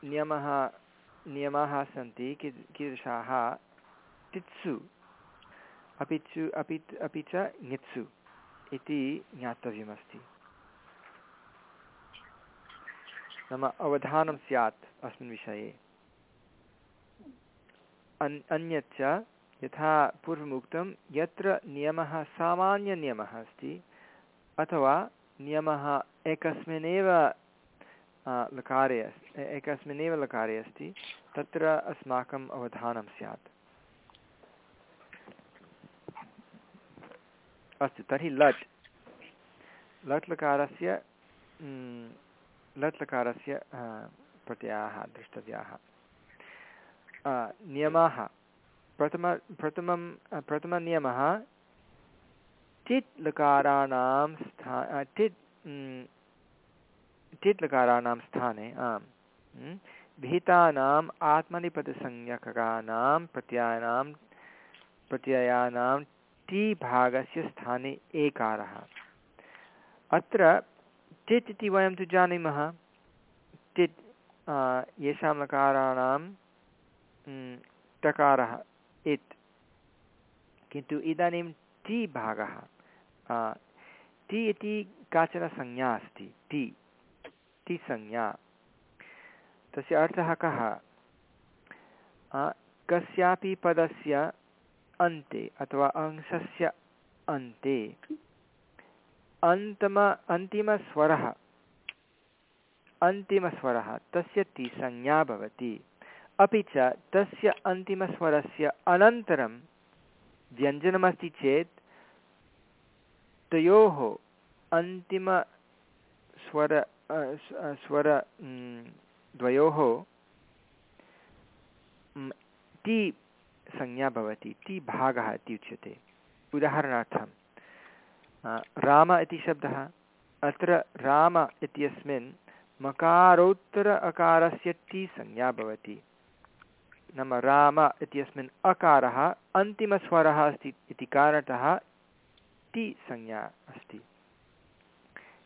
नियमः, नियमाः सन्ति? कि कीदृशाः? टित्सु अपि च अपि अपि च ङित्सु इति ज्ञातव्यमस्ति। नाम अवधानं स्यात् अस्मिन् विषये। अन्, अन्यच्च यथा पूर्वमुक्तं, यत्र नियमः सामान्यनियमः अस्ति, अथवा नियमः एकस्मिन्नेव लकारे एकस्मिन्नेव लकारे अस्ति, तत्र अस्माकम् अवधानं स्यात्। अस्तु, तर्हि लट्। लट् लकारस्य लट् लकारस्य प्रत्ययाः, द्रष्टव्याः। नियमाः। प्रथम, प्रथमं प्रथमनियमः टिट् लकाराणां स्था टिट् टिट् लकाराणां स्थाने, आम् विहितानाम् आत्मनिपदसंज्ञकानां प्रत्ययानां प्रत्ययानां टी भागस्य स्थाने एकारः। अत्र टिट् इति वयं तु जानीमः। टिट् येषां लकाराणां टकारः इत् किन्तु इदानीं टि भागः। टि इति काचन संज्ञा अस्ति। टि टि संज्ञा। तस्य अर्थः कः? कस्यापि पदस्य अन्ते अथवा अंशस्य अन्ते अन्तम अन्तिमस्वरः अन्तिमस्वरः तस्य तिसंज्ञा भवति। अपि च तस्य अन्तिमस्वरस्य अनन्तरं व्यञ्जनमस्ति चेत्, तयोः अन्तिमस्वर स्वर द्वयोः ति संज्ञा भवति, ति भागः इति उच्यते उदाहरणार्थं राम इति शब्दः। अत्र राम इत्यस्मिन् मकारोत्तर अकारस्य ति संज्ञा भवति। नाम राम इत्यस्मिन् अकारः अन्तिमस्वरः अस्ति इति कारणतः ति संज्ञा अस्ति।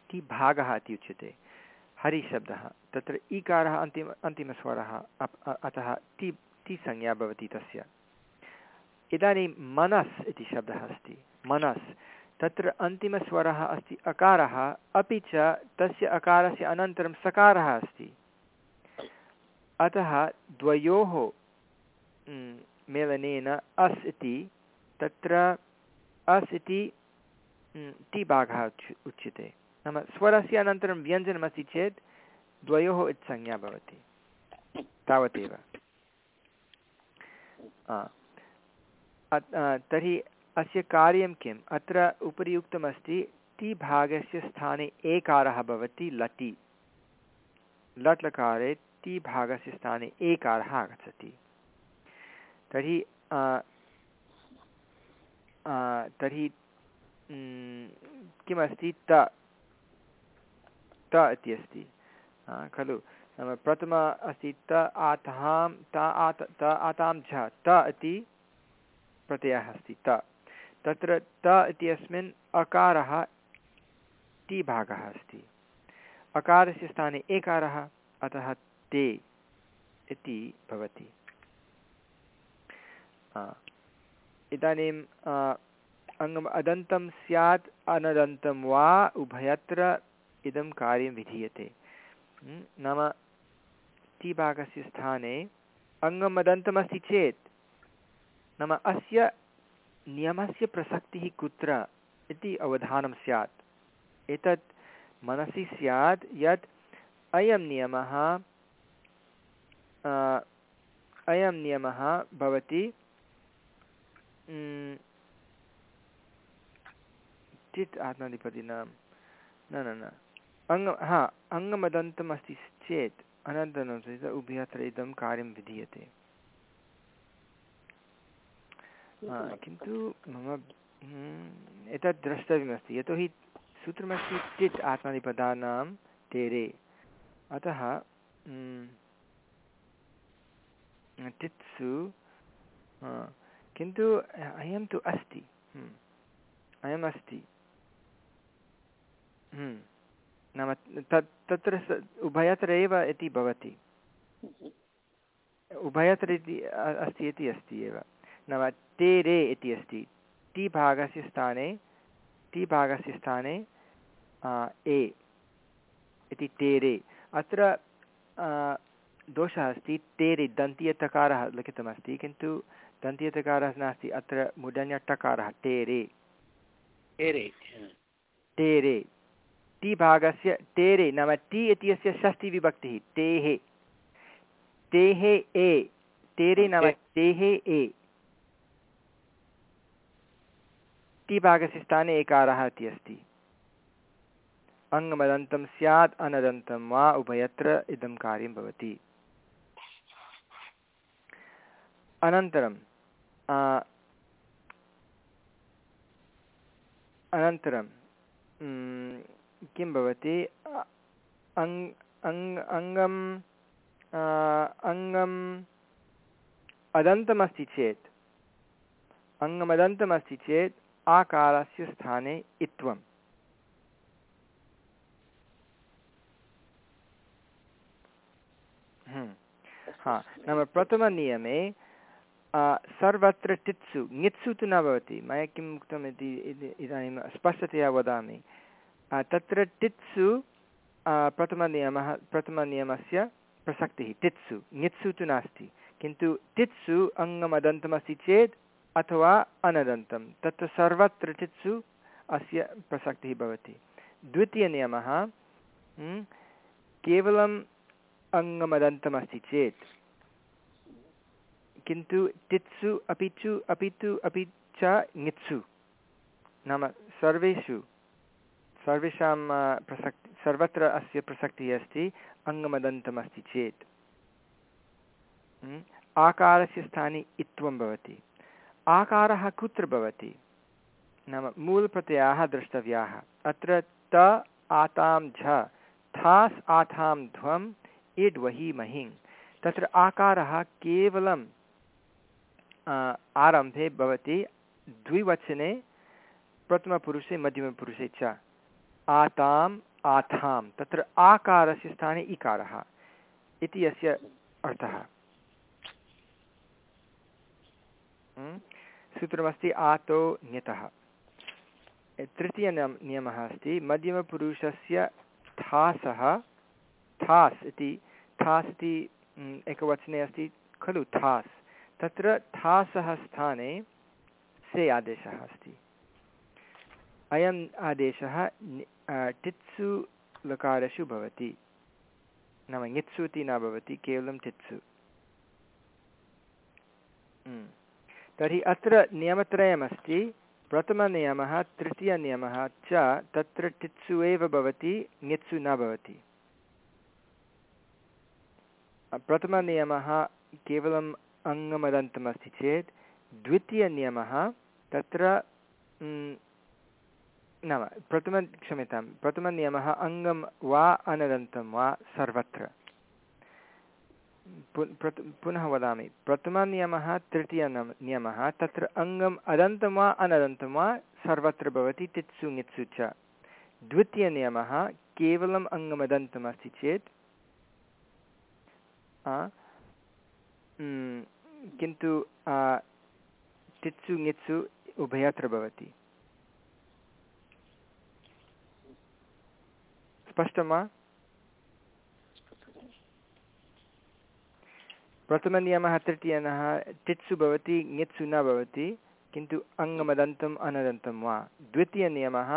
ति भागः इति उच्यते। हरिशब्दः तत्र ईकारः अन्तिम, अन्तिमस्वरः। अतः ति ति संज्ञा भवति तस्य। इदानीं मनस् इति शब्दः अस्ति। मनस्। तत्र अन्तिमस्वरः अस्ति अकारः, अपि च तस्य अकारस्य अनन्तरं सकारः अस्ति। अतः द्वयोः मेलनेन अस् इति, तत्र अस् इति ति भागः उच्यते। नाम स्वरस्य अनन्तरं व्यञ्जनमस्ति चेत् द्वयोः इत्संज्ञा भवति। तावदेव। तर्हि अस्य कार्यं किम्? अत्र उपरि उक्तमस्ति ति भागस्य स्थाने एकारः भवति लटि। लट् लकारे ति भागस्य स्थाने एकारः आगच्छति। तर्हि तर्हि किमस्ति त। त इति अस्ति। खलु, नाम प्रथम अस्ति त, आतां, त, आत, त, आतां झ, त इति प्रत्ययः अस्ति, त। तत्र त इत्यस्मिन् अकारः ति भागः अस्ति। अकारस्य स्थाने एकारः, अतः ते इति भवति। इदानीम् अङ्गम् अदन्तं स्यात्, अनदन्तं वा, उभयत्र इदं कार्यं विधीयते। नाम ति भागस्य स्थाने अङ्गम् अदन्तमस्ति चेत्, नाम अस्य नियमस्य प्रसक्तिः कुत्र इति अवधानं स्यात्। एतत् मनसि स्यात् यत् अयं नियमः अयं नियमः भवति चित् आत्माधिपतिनां न न न। अङ्ग, हा अङ्गमदन्तम् अस्ति चेत् अनन्तरं उभयत्र इदं कार्यं विधीयते। किन्तु मम हम्म, एतत् द्रष्टव्यमस्ति। यतोहि सूत्रमस्ति चित् आत्मनिपदानां तेरे। अतः टित्सु किन्तु अयं तु अस्ति। अयम् अस्ति। नाम तत् तत्र उभयत्र एव इति भवति। उभयत्र इति अस्ति इति अस्ति एव। नाम ते रे इति अस्ति। ति भागस्य स्थाने ति भागस्य स्थाने ए इति तेरे अत्र दोषः अस्ति तेरे दन्तीयतकारः लिखितमस्ति किन्तु दन्तीयतकारः नास्ति अत्र मुदन्यटकारः टेरे टेरे टेरे ति भागस्य टेरे नाम टि इत्यस्य षष्टिविभक्तिः तेः तेः ए। तेरे नाम तेः ए। ति भागस्य स्थाने एकारः इति अस्ति। अङ्गमदन्तं स्यात्, अनदन्तं वा, उभयत्र इदं कार्यं भवति। अनन्तरं अनन्तरं किं भवति? अङ् अङ् अङ्गम् अङ्गम् अदन्तमस्ति चेत्, अङ्गमदन्तमस्ति चेत् आकारस्य स्थाने इत्वम्। हम्म। हा, नाम प्रथमनियमे सर्वत्र टित्सु, ङित्सु तु न भवति। मया किम् उक्तम् इति इदानीं स्पष्टतया वदामि। तत्र टित्सु प्रथमनियमः, प्रथमनियमस्य प्रसक्तिः, टित्सु, ङित्सु तु नास्ति। किन्तु टित्सु अङ्गमदन्तमस्ति चेत् अथवा अनदन्तं। तत्र सर्वत्र टित्सु अस्य प्रसक्तिः भवति। द्वितीयनियमः केवलम् अङ्गमदन्तमस्ति चेत्, किन्तु टित्सु अपि चु अपि तु अपि च ङित्सु नाम सर्वेषु, सर्वेषां प्रसक्ति, सर्वत्र अस्य प्रसक्तिः अस्ति, अङ्गमदन्तमस्ति चेत्। आकारस्य स्थाने इत्वं भवति। आकारः कुत्र भवति? नाम मूलप्रत्ययाः द्रष्टव्याः। अत्र त आतां झ, थास् आथां ध्वम्, इड् वहि महिङ् तत्र आकारः केवलं आरम्भे भवति द्विवचने, प्रथमपुरुषे, मध्यमपुरुषे च। आताम् आथां तत्र आकारस्य स्थाने इकारः इति अस्य अर्थः। सूत्रमस्ति आतो ण्यतः तृतीयनियम नियमः अस्ति मध्यमपुरुषस्य थासः थास् इति थास् इति एकवचने अस्ति खलु थास् तत्र थासः स्थाने से आदेशः अस्ति अयम् आदेशः टित्सु लकारसु भवति नाम ङित्सु इति न भवति केवलं टित्सु तर्हि अत्र नियमत्रयमस्ति। प्रथमनियमः, तृतीयनियमः च तत्र टित्सु एव भवति, ङित्सु न भवति। प्रथमनियमः केवलम् अङ्गमदन्तमस्ति चेत्, द्वितीयनियमः तत्र नाम, प्रथम क्षम्यतां प्रथमनियमः अङ्गं वा अनदन्तं वा सर्वत्र। पुनः वदामि। प्रथमनियमः तृतीयनियम नियमः, तत्र अङ्गम् अदन्तं वा अनदन्तं वा सर्वत्र भवति, तित्सु ङित्सु च। द्वितीयनियमः केवलम् अङ्गमदन्तम् अस्ति चेत् किन्तु तित्सु ङित्सु उभयत्र भवति। स्पष्टं वा? प्रथमनियमः तृतीयनः, टित्सु भवति, ङित्सु न भवति, किन्तु अङ्गमदन्तम् अनदन्तं वा? द्वितीयनियमः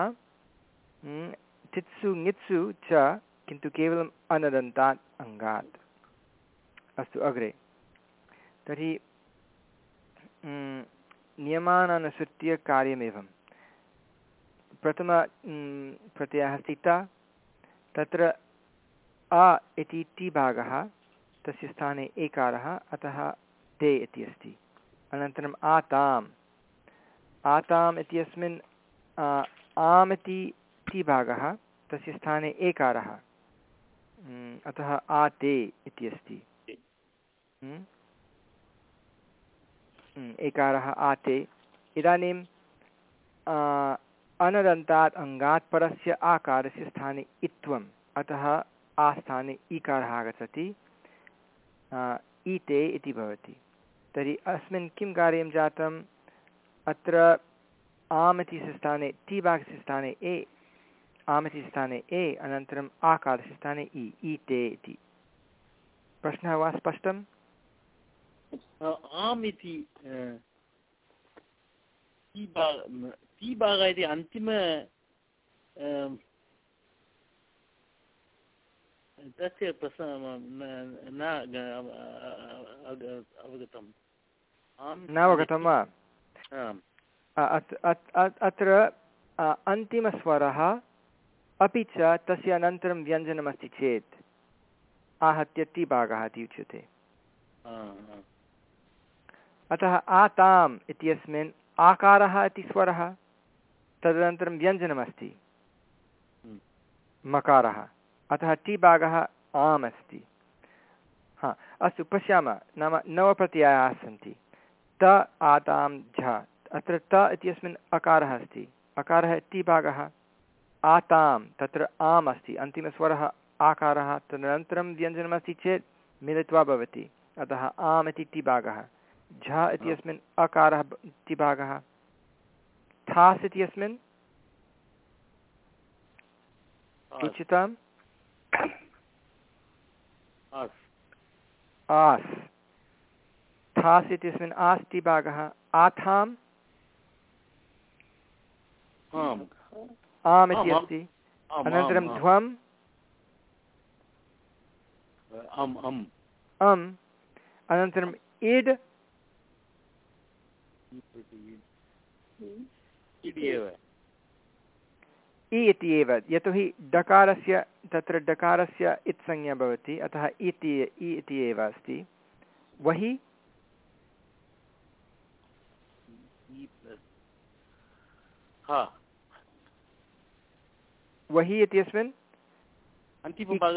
टित्सु, ङित्सु च, किन्तु केवलम् अनदन्तात्, अङ्गात्। अस्तु, अग्रे। तर्हि नियमाननुसृत्य कार्यमेवं प्रथम प्रत्ययः स्थिता, तत्र अ इति भागः तस्य स्थाने एकारः, अतः ते इति अस्ति। अनन्तरम् आताम्। आताम् इत्यस्मिन् आम् इति टि भागः तस्य स्थाने एकारः। अतः आते इति अस्ति। एकारः आते इदानीं अनदन्तात् अङ्गात् परस्य आकारस्य स्थाने इत्वम्, अतः आस्थाने ईकारः आगच्छति। ईते इति भवति। तर्हि अस्मिन् किं कार्यं जातम्? अत्र आम् इति स्थाने टी भागस्य स्थाने ए आम् इति स्थाने ए, अनन्तरम् आकारस्य स्थाने इ ईते इति। प्रश्नः वा स्पष्टम्? आम् इति इति अन्तिम तस्य न अवगतम् नावगतं वा अत्र अन्तिमस्वरः अपि च तस्य अनन्तरं व्यञ्जनमस्ति चेत् आहत्य टिभागः इति उच्यते अतः आताम् इत्यस्मिन् आकारः इति स्वरः तदनन्तरं व्यञ्जनमस्ति मकारः अतः टि भागः आम् अस्ति। हा अस्तु पश्यामः। नाम नवप्रत्ययाः सन्ति। त आतां झ। अत्र त इत्यस्मिन् अकारः अस्ति। अकारः टि भागः आतां तत्र आम् अस्ति। अन्तिमस्वरः आकारः तदनन्तरं व्यञ्जनमस्ति चेत् मिलित्वा भवति। अतः आम् इति टि भागः झ इत्यस्मिन् अकारः टि भागः थास् इत्यस्मिन् उचितम् आस्। थास् इत्यस्मिन् आस्ति भागः। आथाम्? आम्। इति अस्ति। अनन्तरं ध्वम्? अम् अनन्तरम् इड्? इ इति एव। यतोहि डकारस्य तत्र डकारस्य इत्संज्ञा भवति अतः इति इ इति एव अस्ति। वहि वहि इत्यस्मिन्? अन्तिमभाग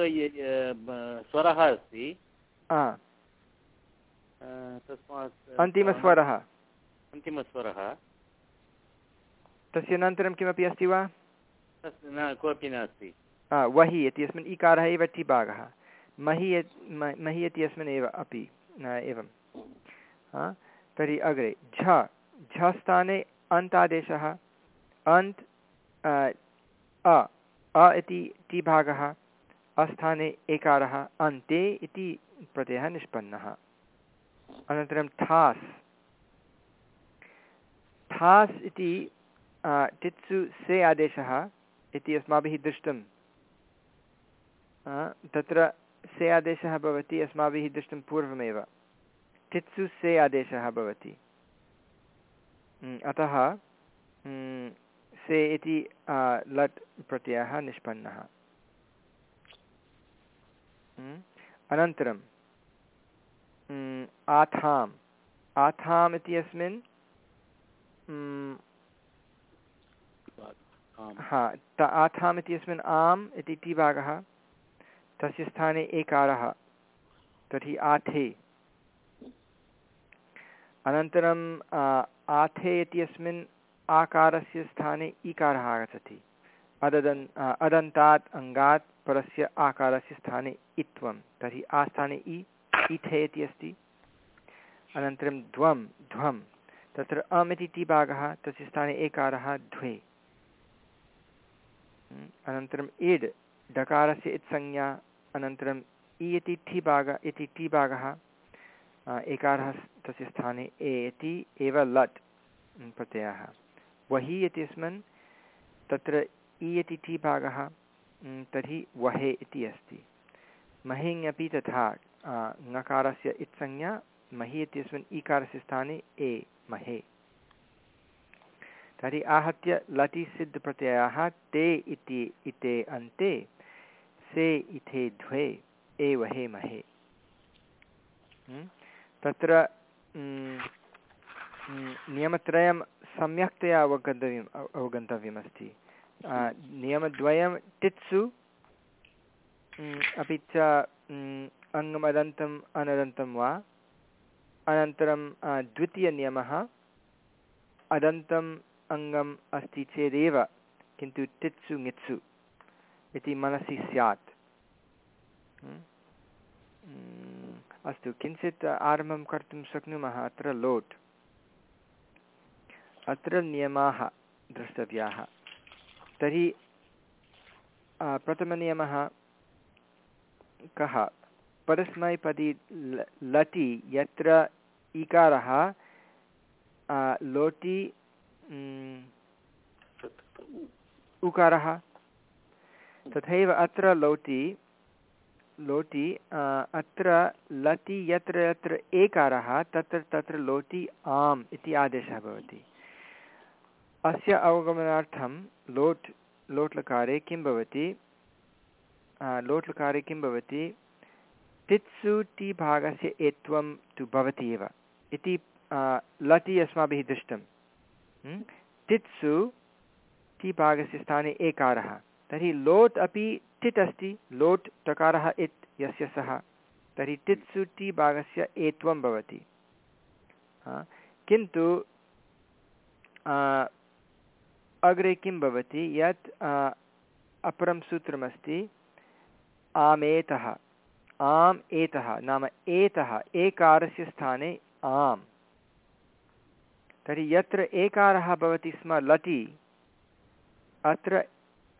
स्वरः अस्ति। तस्मात् अन्तिमस्वरः। अन्तिमस्वरः। तस्य अनन्तरं किमपि अस्ति वा? न कोऽपि नास्ति। वहि इत्यस्मिन् इकारः एव टिभागः। महि महि इत्यस्मिन् एव अपि एवं तर्हि अग्रे, झ झ स्थाने अन्तादेशः, अन्त् अ अ इति टिभागः अस्थाने एकारः, अन्ते इति प्रत्ययः निष्पन्नः। अनन्तरं थास्। थास् इति टित्सु से आदेशः इति अस्माभिः दृष्टं तत्र से आदेशः भवति अस्माभिः दृष्टं पूर्वमेव। टित्सु से आदेशः भवति। अतः से इति लट् प्रत्ययः निष्पन्नः। अनन्तरं आथाम्। आथाम् इत्यस्मिन् हा त आथाम् इत्यस्मिन् आम् इति टिभागः तस्य स्थाने एकारः। तर्हि आथे। अनन्तरं आथे इत्यस्मिन् आकारस्य स्थाने इकारः आगच्छति। अददन् अदन्तात् अङ्गात् परस्य आकारस्य स्थाने इत्वं। तर्हि आस्थाने इ, इथे इति अस्ति। अनन्तरं ध्वं ध्वं। तत्र अम् इति टिभागः तस्य स्थाने एकारः द्वे। अनन्तरम् इड्, डकारस्य इत्संज्ञा अनन्तरम् इ इति ठिभाग इति टिभागः एकारः तस्य स्थाने ए इति, एव लट् प्रत्ययः। वहि इत्यस्मिन् तत्र इ इति टिभागः तर्हि वहे इति अस्ति। महिङपि तथा ङकारस्य इत्संज्ञा महि इत्यस्मिन् ईकारस्य स्थाने ए, महे। तर्हि आहत्य लटि सिद्धप्रत्ययाः ते इति, इते अन्ते से इथे द्वे एव हे महे। तत्र नियमत्रयं सम्यक्तया अवगन्तव्यम् अवगन्तव्यमस्ति। नियमद्वयं टित्सु अपि च अङ्गमदन्तम् अनदन्तं वा? अनन्तरं द्वितीयनियमः अदन्तम् अङ्गम् अस्ति चेदेव, किन्तु टित्सु ङित्सु इति मनसि स्यात्। म्, म्, अस्तु किञ्चित् आरम्भं कर्तुं शक्नुमः? अत्र लोट्। अत्र नियमाः द्रष्टव्याः। तर्हि प्रथमनियमः कः? परस्मैपदी लटि यत्र इकारः लोटि उकारः। तथैव अत्र लोटि लोटि अत्र लटि यत्र यत्र एकारः, तत्र तत्र लोटि आम् इति आदेशः भवति। अस्य अवगमनार्थं लोट्, लोट्लकारे किं भवति? लोट्लकारे किं भवति? टित्सु टि भागस्य एत्वं तु भवति एव। इति लटि अस्माभिः दृष्टं म्? टित्सु टि भागस्य स्थाने एकारः। तर्हि लोट् अपि टिट् अस्ति, लोट् टकारः इत् यस्य सः। तर्हि टित्सु टि भागस्य एत्वं भवति। किन्तु अग्रे किं भवति? यत् अपरं सूत्रमस्ति आमेतः आम् एतः नाम एतः, एकारस्य स्थाने आम्। तर्हि यत्र एकारः भवति स्म लटि, अत्र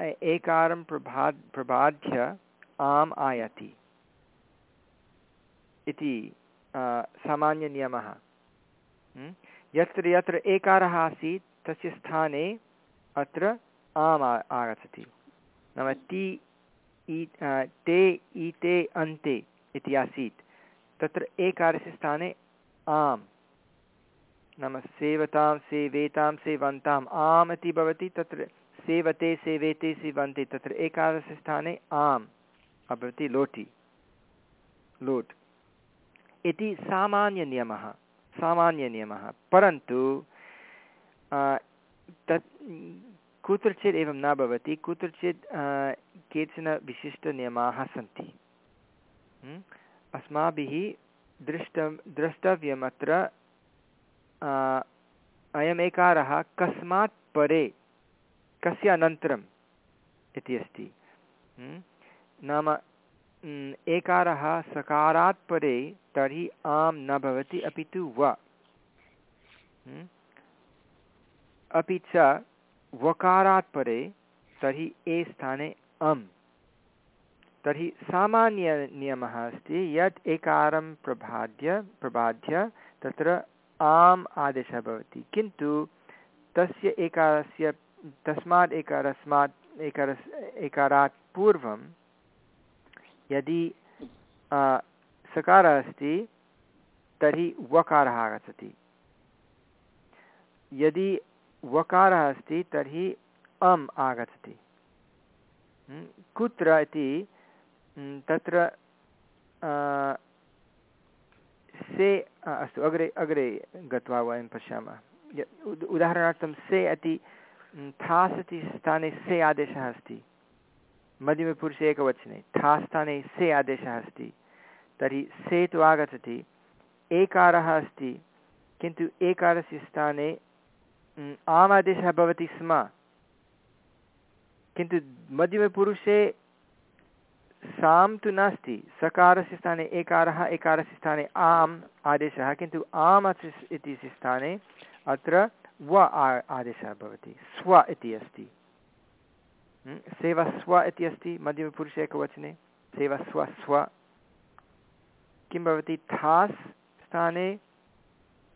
एकारं प्रभा प्रबाध्य आम् आयाति इति सामान्यनियमः? यत्र यत्र एकारः आसीत्, तस्य स्थाने अत्र आम् आगच्छति। नाम ति, इ ते, इते, अन्ते इति आसीत्। तत्र एकारस्य स्थाने आम्। नाम सेवतां, सेवेतां, सेवन्ताम् आम् इति भवति, तत्र सेवते सेवेते सेवन्ते तत्र एकारस्य स्थाने आम् भवति लोटि। लोट्। इति सामान्यनियमः सामान्यनियमः। परन्तु तत् कुत्रचित् एवं न भवति कुत्रचित् केचन विशिष्टनियमाः सन्ति। म्? अस्माभिः दृष्टं द्रष्टव्यम् अत्र अयमेकारः कस्मात् परे कस्य अनन्तरम् इति अस्ति म्? नाम एकारः सकारात् परे तर्हि आम् न भवति, अपि तु व म्? अपि च वकारात् परे तर्हि ए स्थाने अम् तर्हि सामान्यनियमः अस्ति, यत् एकारं प्रबाद्य प्रबाद्य तत्र आम् आदेशः भवति किन्तु तस्य एकारस्य तस्मात् एकारस्मात् एकारस्, एकारात् पूर्वं यदि सकारः अस्ति, तर्हि वकारः आगच्छति। यदि वकारः अस्ति, तर्हि अम् आगच्छति। कुत्र इति तत्र से अस्तु, अग्रे अग्रे गत्वा वयं पश्यामः। उदाहरणार्थं से अति म्, स्थाने से आदेशः अस्ति। मध्यमपुरुषे एकवचने था स्थाने से आदेशः अस्ति। तर्हि से तु आगच्छति एकारः अस्ति किन्तु एकारस्य स्थाने म्, आम् आदेशः भवति स्म। किन्तु मध्यमपुरुषे सां तु नास्ति सकारस्य स्थाने एकारः एकारस्य स्थाने आम् आदेशः किन्तु आम् अस्य इति स्थाने अत्र व आ- आदेशः भवति। स्व इति अस्ति। म्, सेवस्व इति अस्ति मध्यमपुरुषे एकवचने। सेवस्व स्व स्व। किं भवति? थास् स्थाने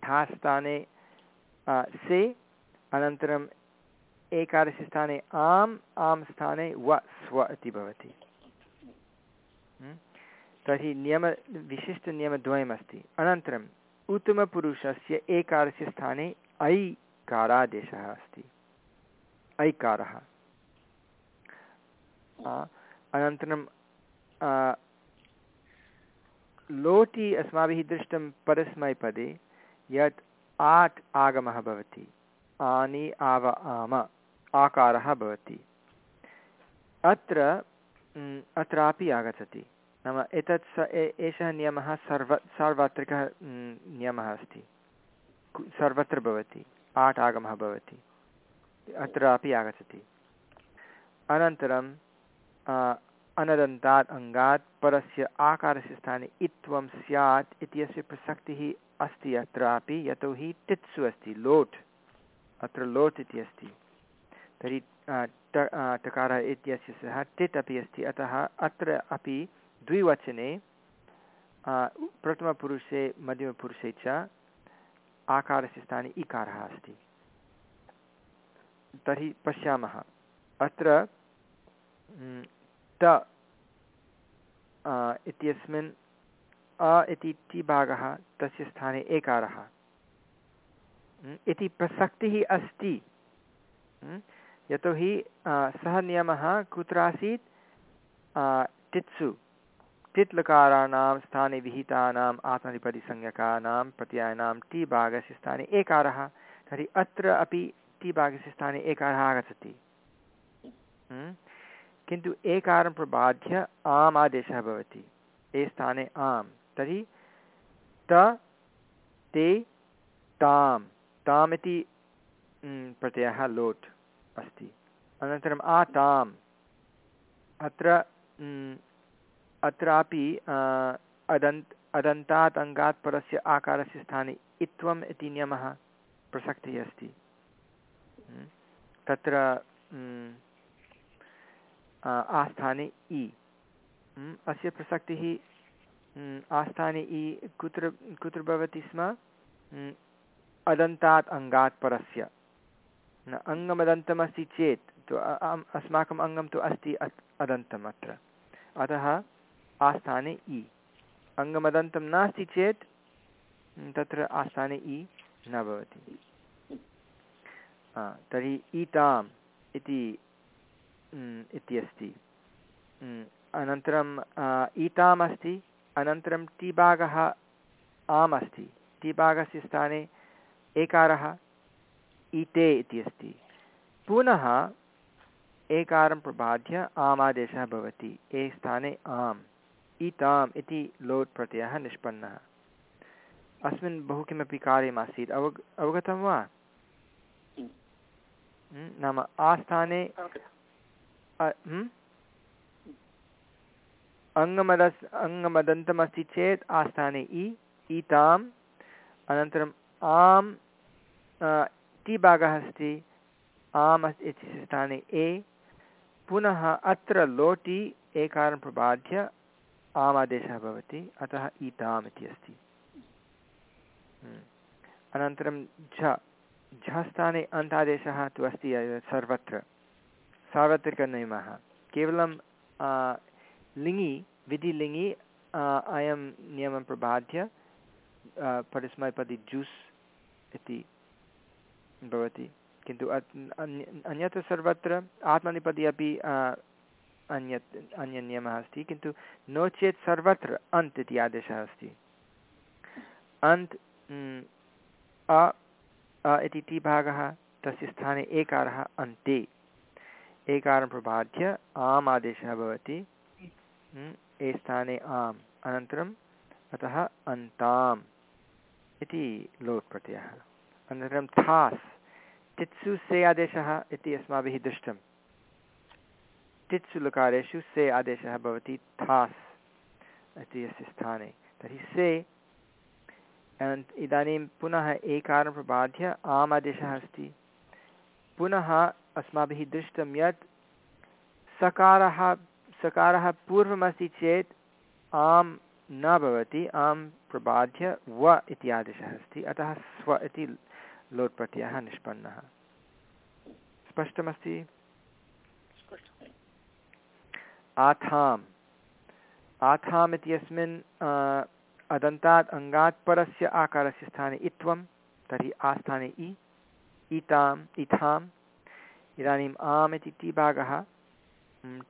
थास् स्थाने से अनन्तरम् एकारस्य स्थाने आम् आम् स्थाने व स्व इति भवति? तर्हि नियम विशिष्टनियमद्वयमस्ति। अनन्तरम् उत्तमपुरुषस्य एकारस्य स्थाने ऐकारादेशः अस्ति। ऐकारः। अनन्तरं लोटि अस्माभिः दृष्टं परस्मैपदे यत् आट् आगमः भवति। आनि आव आम, आकारः भवति। अत्र अत्रापि आगच्छति। नाम एतत् स एषः नियमः सर्व, सार्वत्रिकः नियमः अस्ति। सर्वत्र भवति। आट् आगमः भवति। अत्रापि आगच्छति। अनन्तरं आ, अनदन्तात् अङ्गात् परस्य आकारस्य स्थाने इत्वं स्यात् इत्यस्य प्रसक्तिः अस्ति अत्रापि यतोहि टित्सु अस्ति लोट्। अत्र लोट् इति अस्ति। तर्हि टकारः इत्यस्य सः टित् अपि अस्ति। अतः अत्र अपि द्विवचने प्रथमपुरुषे मध्यमपुरुषे च आकारस्य स्थाने इकारः अस्ति। तर्हि पश्यामः। अत्र त इत्यस्मिन् अ इति ति भागः तस्य स्थाने एकारः। इति प्रसक्तिः अस्ति। यतोहि सः नियमः कुत्र आसीत्? आ, टित्सु टित् लकाराणां स्थाने विहितानाम् आत्मनिपदिसंज्ञकानां प्रत्ययानां टि भागस्य स्थाने एकारः तर्हि अत्र अपि टि भागस्य स्थाने एकारः आगच्छति। किन्तु एकारं प्रबाध्य आम् आदेशः भवति। ए स्थाने आम्। तर्हि त ते तां ताम् इति म्, प्रत्ययः लोट् अस्ति। अनन्तरम् आताम् अत्र म्, अत्रापि अदन्त् अदन्तात् अङ्गात् परस्य आकारस्य स्थाने इत्वम् इति नियमः प्रसक्तिः अस्ति। तत्र आस्थाने इ। अस्य प्रसक्तिः आस्थाने इ कुत्र कुत्र भवति स्म? अदन्तात् अङ्गात् परस्य। न, अङ्गमदन्तमस्ति चेत् अस्माकम् अङ्गं तु अस्ति अदन्तम् अत्र। अतः आस्थाने इ अङ्गमदन्तं नास्ति चेत् तत्र आस्थाने इ न भवति। तर्हि ईताम् इति म्, इति अस्ति म्, ईताम् अस्ति अनन्तरं टीभागः आम् अस्ति टीभागस्य स्थाने एकारः ईते इति अस्ति पुनः एकारं प्रबाध्य आमादेशः भवति। ए स्थाने आम्। ईताम् इति लोट् प्रत्ययः निष्पन्नः। अस्मिन् बहु किमपि कार्यमासीत् अवग अवगतं वा? नाम आस्थाने अ- म्? अङ्गमदस् अङ्गमदन्तमस्ति चेत् आस्थाने इ ईताम् अनन्तरम् आम् ति भागः अस्ति। आम् अस्ति इति स्थाने ए। पुनः अत्र लोटि एकारं प्रबाध्य आमादेशः भवति, अतः ईताम् इति अस्ति। हम्म। अनन्तरं झ। झस्थाने अन्तादेशः तु अस्ति सर्वत्र। सार्वत्रिकनियमः। केवलं लिङि, विधिलिङि अयं नियमं प्रबाध्य परस्मैपदि ज्यूस् इति भवति। किन्तु अत्- अन्य- अन्यत्र सर्वत्र आत्मनिपदि अपि अन्यत् अन्यनियमः अस्ति, किन्तु नो चेत् सर्वत्र अन्त् इति आदेशः अस्ति। अन्त् अ अ इति ति भागः, तस्य स्थाने एकारः अन्ते। एकारं प्रबाध्य आम् आदेशः भवति। ए स्थाने आम्, अनन्तरम् अतः अन्ताम् इति लोट् प्रत्ययः अनन्तरं थास् टित्सु से आदेशः इति अस्माभिः दृष्टं टित्सु लकारेषु से आदेशः भवति थास् इति अस्य स्थाने। तर्हि से इदानीं पुनः एकारं प्रबाध्य आम् आदेशः अस्ति। पुनः अस्माभिः दृष्टं यत् सकारः सकारः पूर्वमस्ति चेत् आम् न भवति, आम् प्रबाध्य व इति आदेशः अस्ति। अतः स्व इति लोट् प्रत्ययः निष्पन्नः। स्पष्टमस्ति? आथाम्। आथाम् इत्यस्मिन् अदन्तात् अङ्गात् परस्य आकारस्य स्थाने इत्वं तर्हि आस्थाने इ इताम् इथाम् इदानीम् आम् इति ति भागः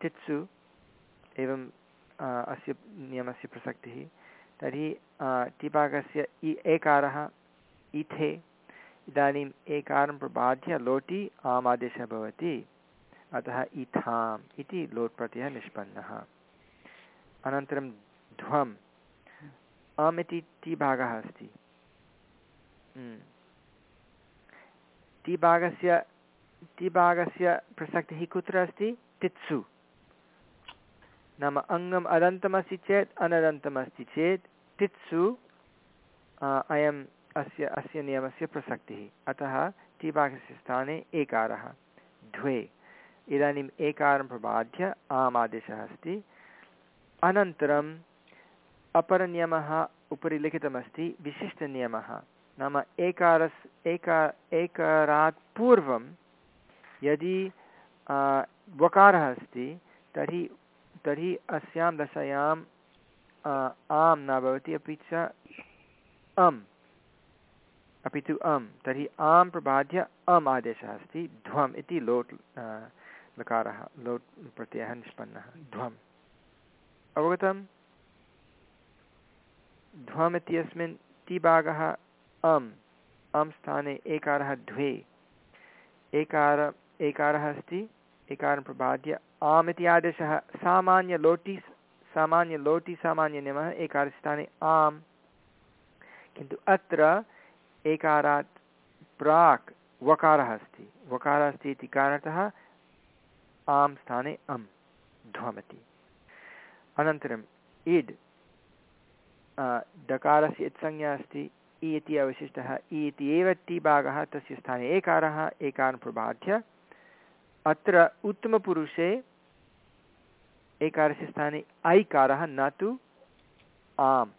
टित्सु एवं अ, अस्य नियमस्य प्रसक्तिः। तर्हि टिभागस्य इ एकारः इथे इदानीम् एकारं प्रबाध्य लोटि आमादेशः भवति। अतः इथाम् इति लोट् प्रत्ययः निष्पन्नः। अनन्तरं ध्वम्। अम् इति ति भागः अस्ति। ति भागस्य ति भागस्य प्रसक्तिः कुत्र अस्ति? तित्सु। नाम अङ्गम् अदन्तमस्ति चेत् अनदन्तमस्ति चेत् तित्सु अयम् अस्य अस्य नियमस्य प्रसक्तिः। अतः टिभागस्य स्थाने एकारः। द्वे। इदानीम् एकारं प्रबाध्य आम् आदेशः अस्ति अनन्तरम् अपरनियमः उपरि लिखितमस्ति, विशिष्टनियमः। नाम एकारस्, एका, एकारात् पूर्वं यदि वकारः अस्ति, तर्हि तर्हि अस्यां दशायाम् आम् न भवति, अपि च अम्। अपि तु अम्। तर्हि आं प्रबाध्य अम् आदेशः अस्ति, ध्वम् इति लोट् लकारः लोट् प्रत्ययः, निष्पन्नः। ध्वम्। अवगतम्? ध्वम् इत्यस्मिन् तिभागः अम्। अं स्थाने एकारः द्वे। एकार, एकारः अस्ति। एकारं प्रबाद्य आम् इति आदेशः सामान्यलोटि सामान्यलोटि सामान्यनियमः एकारस्थाने आम्। किन्तु अत्र एकारात् प्राक् वकारः अस्ति। वकारः अस्ति इति कारणतः आम् स्थाने अम्, ध्वमति। अनन्तरम् इड् डकारस्य इत्संज्ञा अस्ति इ इति अवशिष्टः इ इति एव ति भागः, तस्य स्थाने एकारः एकारं प्रबाध्य। अत्र उत्तमपुरुषे एकारस्य स्थाने ऐकारः, न तु आम्।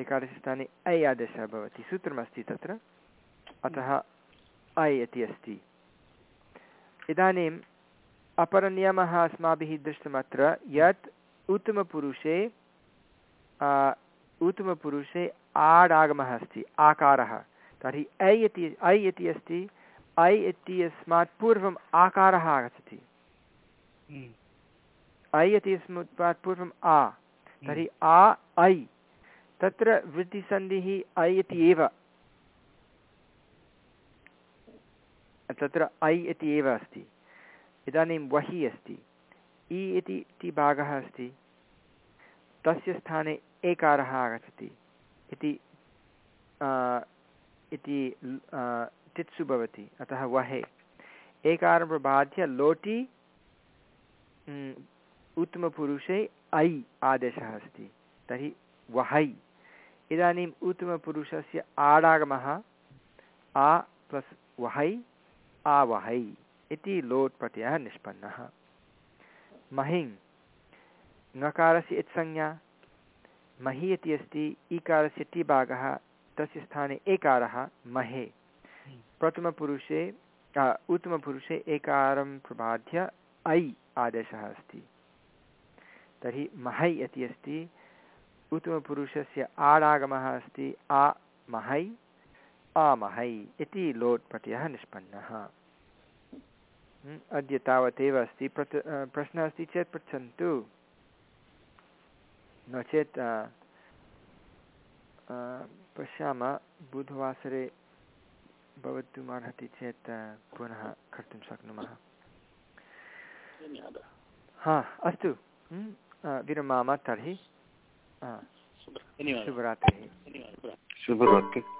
एकारस्य स्थाने ऐ आदेशः भवति, सूत्रमस्ति तत्र। अतः ऐ इति अस्ति। इदानीम् अपरनियमः अस्माभिः दृष्टमत्र यत् उत्तमपुरुषे उत्तमपुरुषे आडागमः अस्ति आकारः। तर्हि ऐ इति ऐ इति अस्ति ऐ इत्यस्मात् पूर्वम् आकारः आगच्छति। ऐ इत्यस्मात् पूर्वम् आ। तर्हि आ ऐ। तत्र वृत्तिसन्धिः ऐ इति एव। तत्र ऐ इति एव अस्ति। इदानीं वहि अस्ति। इ इति इति भागः अस्ति। तस्य स्थाने एकारः आगच्छति। इति इति तित्सु भवति। अतः वहे। एकारं प्रबाध्य लोटि उत्तमपुरुषे ऐ आदेशः अस्ति। तर्हि वहै। इदानीम् उत्तमपुरुषस्य आडागमः आ प्लस् वहै आवहै इति लोट् प्रत्ययः निष्पन्नः। महिङ् ङकारस्य इत्संज्ञा महि इति अस्ति, ईकारस्य टिभागः तस्य स्थाने एकारः, महे। प्रथमपुरुषे उत्तमपुरुषे एकारं प्रबाध्य ऐ आदेशः अस्ति। तर्हि महै इति अस्ति, उत्तमपुरुषस्य आडागमः अस्ति, आ महै आमहै इति लोट् प्रत्ययः निष्पन्नः। अद्य तावदेव अस्ति प्रत् प्रश्नः अस्ति चेत् पृच्छन्तु। नो चेत् पश्यामः बुधवासरे भवितुम् अर्हति चेत् पुनः कर्तुं शक्नुमः। हा अस्तु। विरमामः तर्हि। शुभरात्रिः। शुभरात्रिः।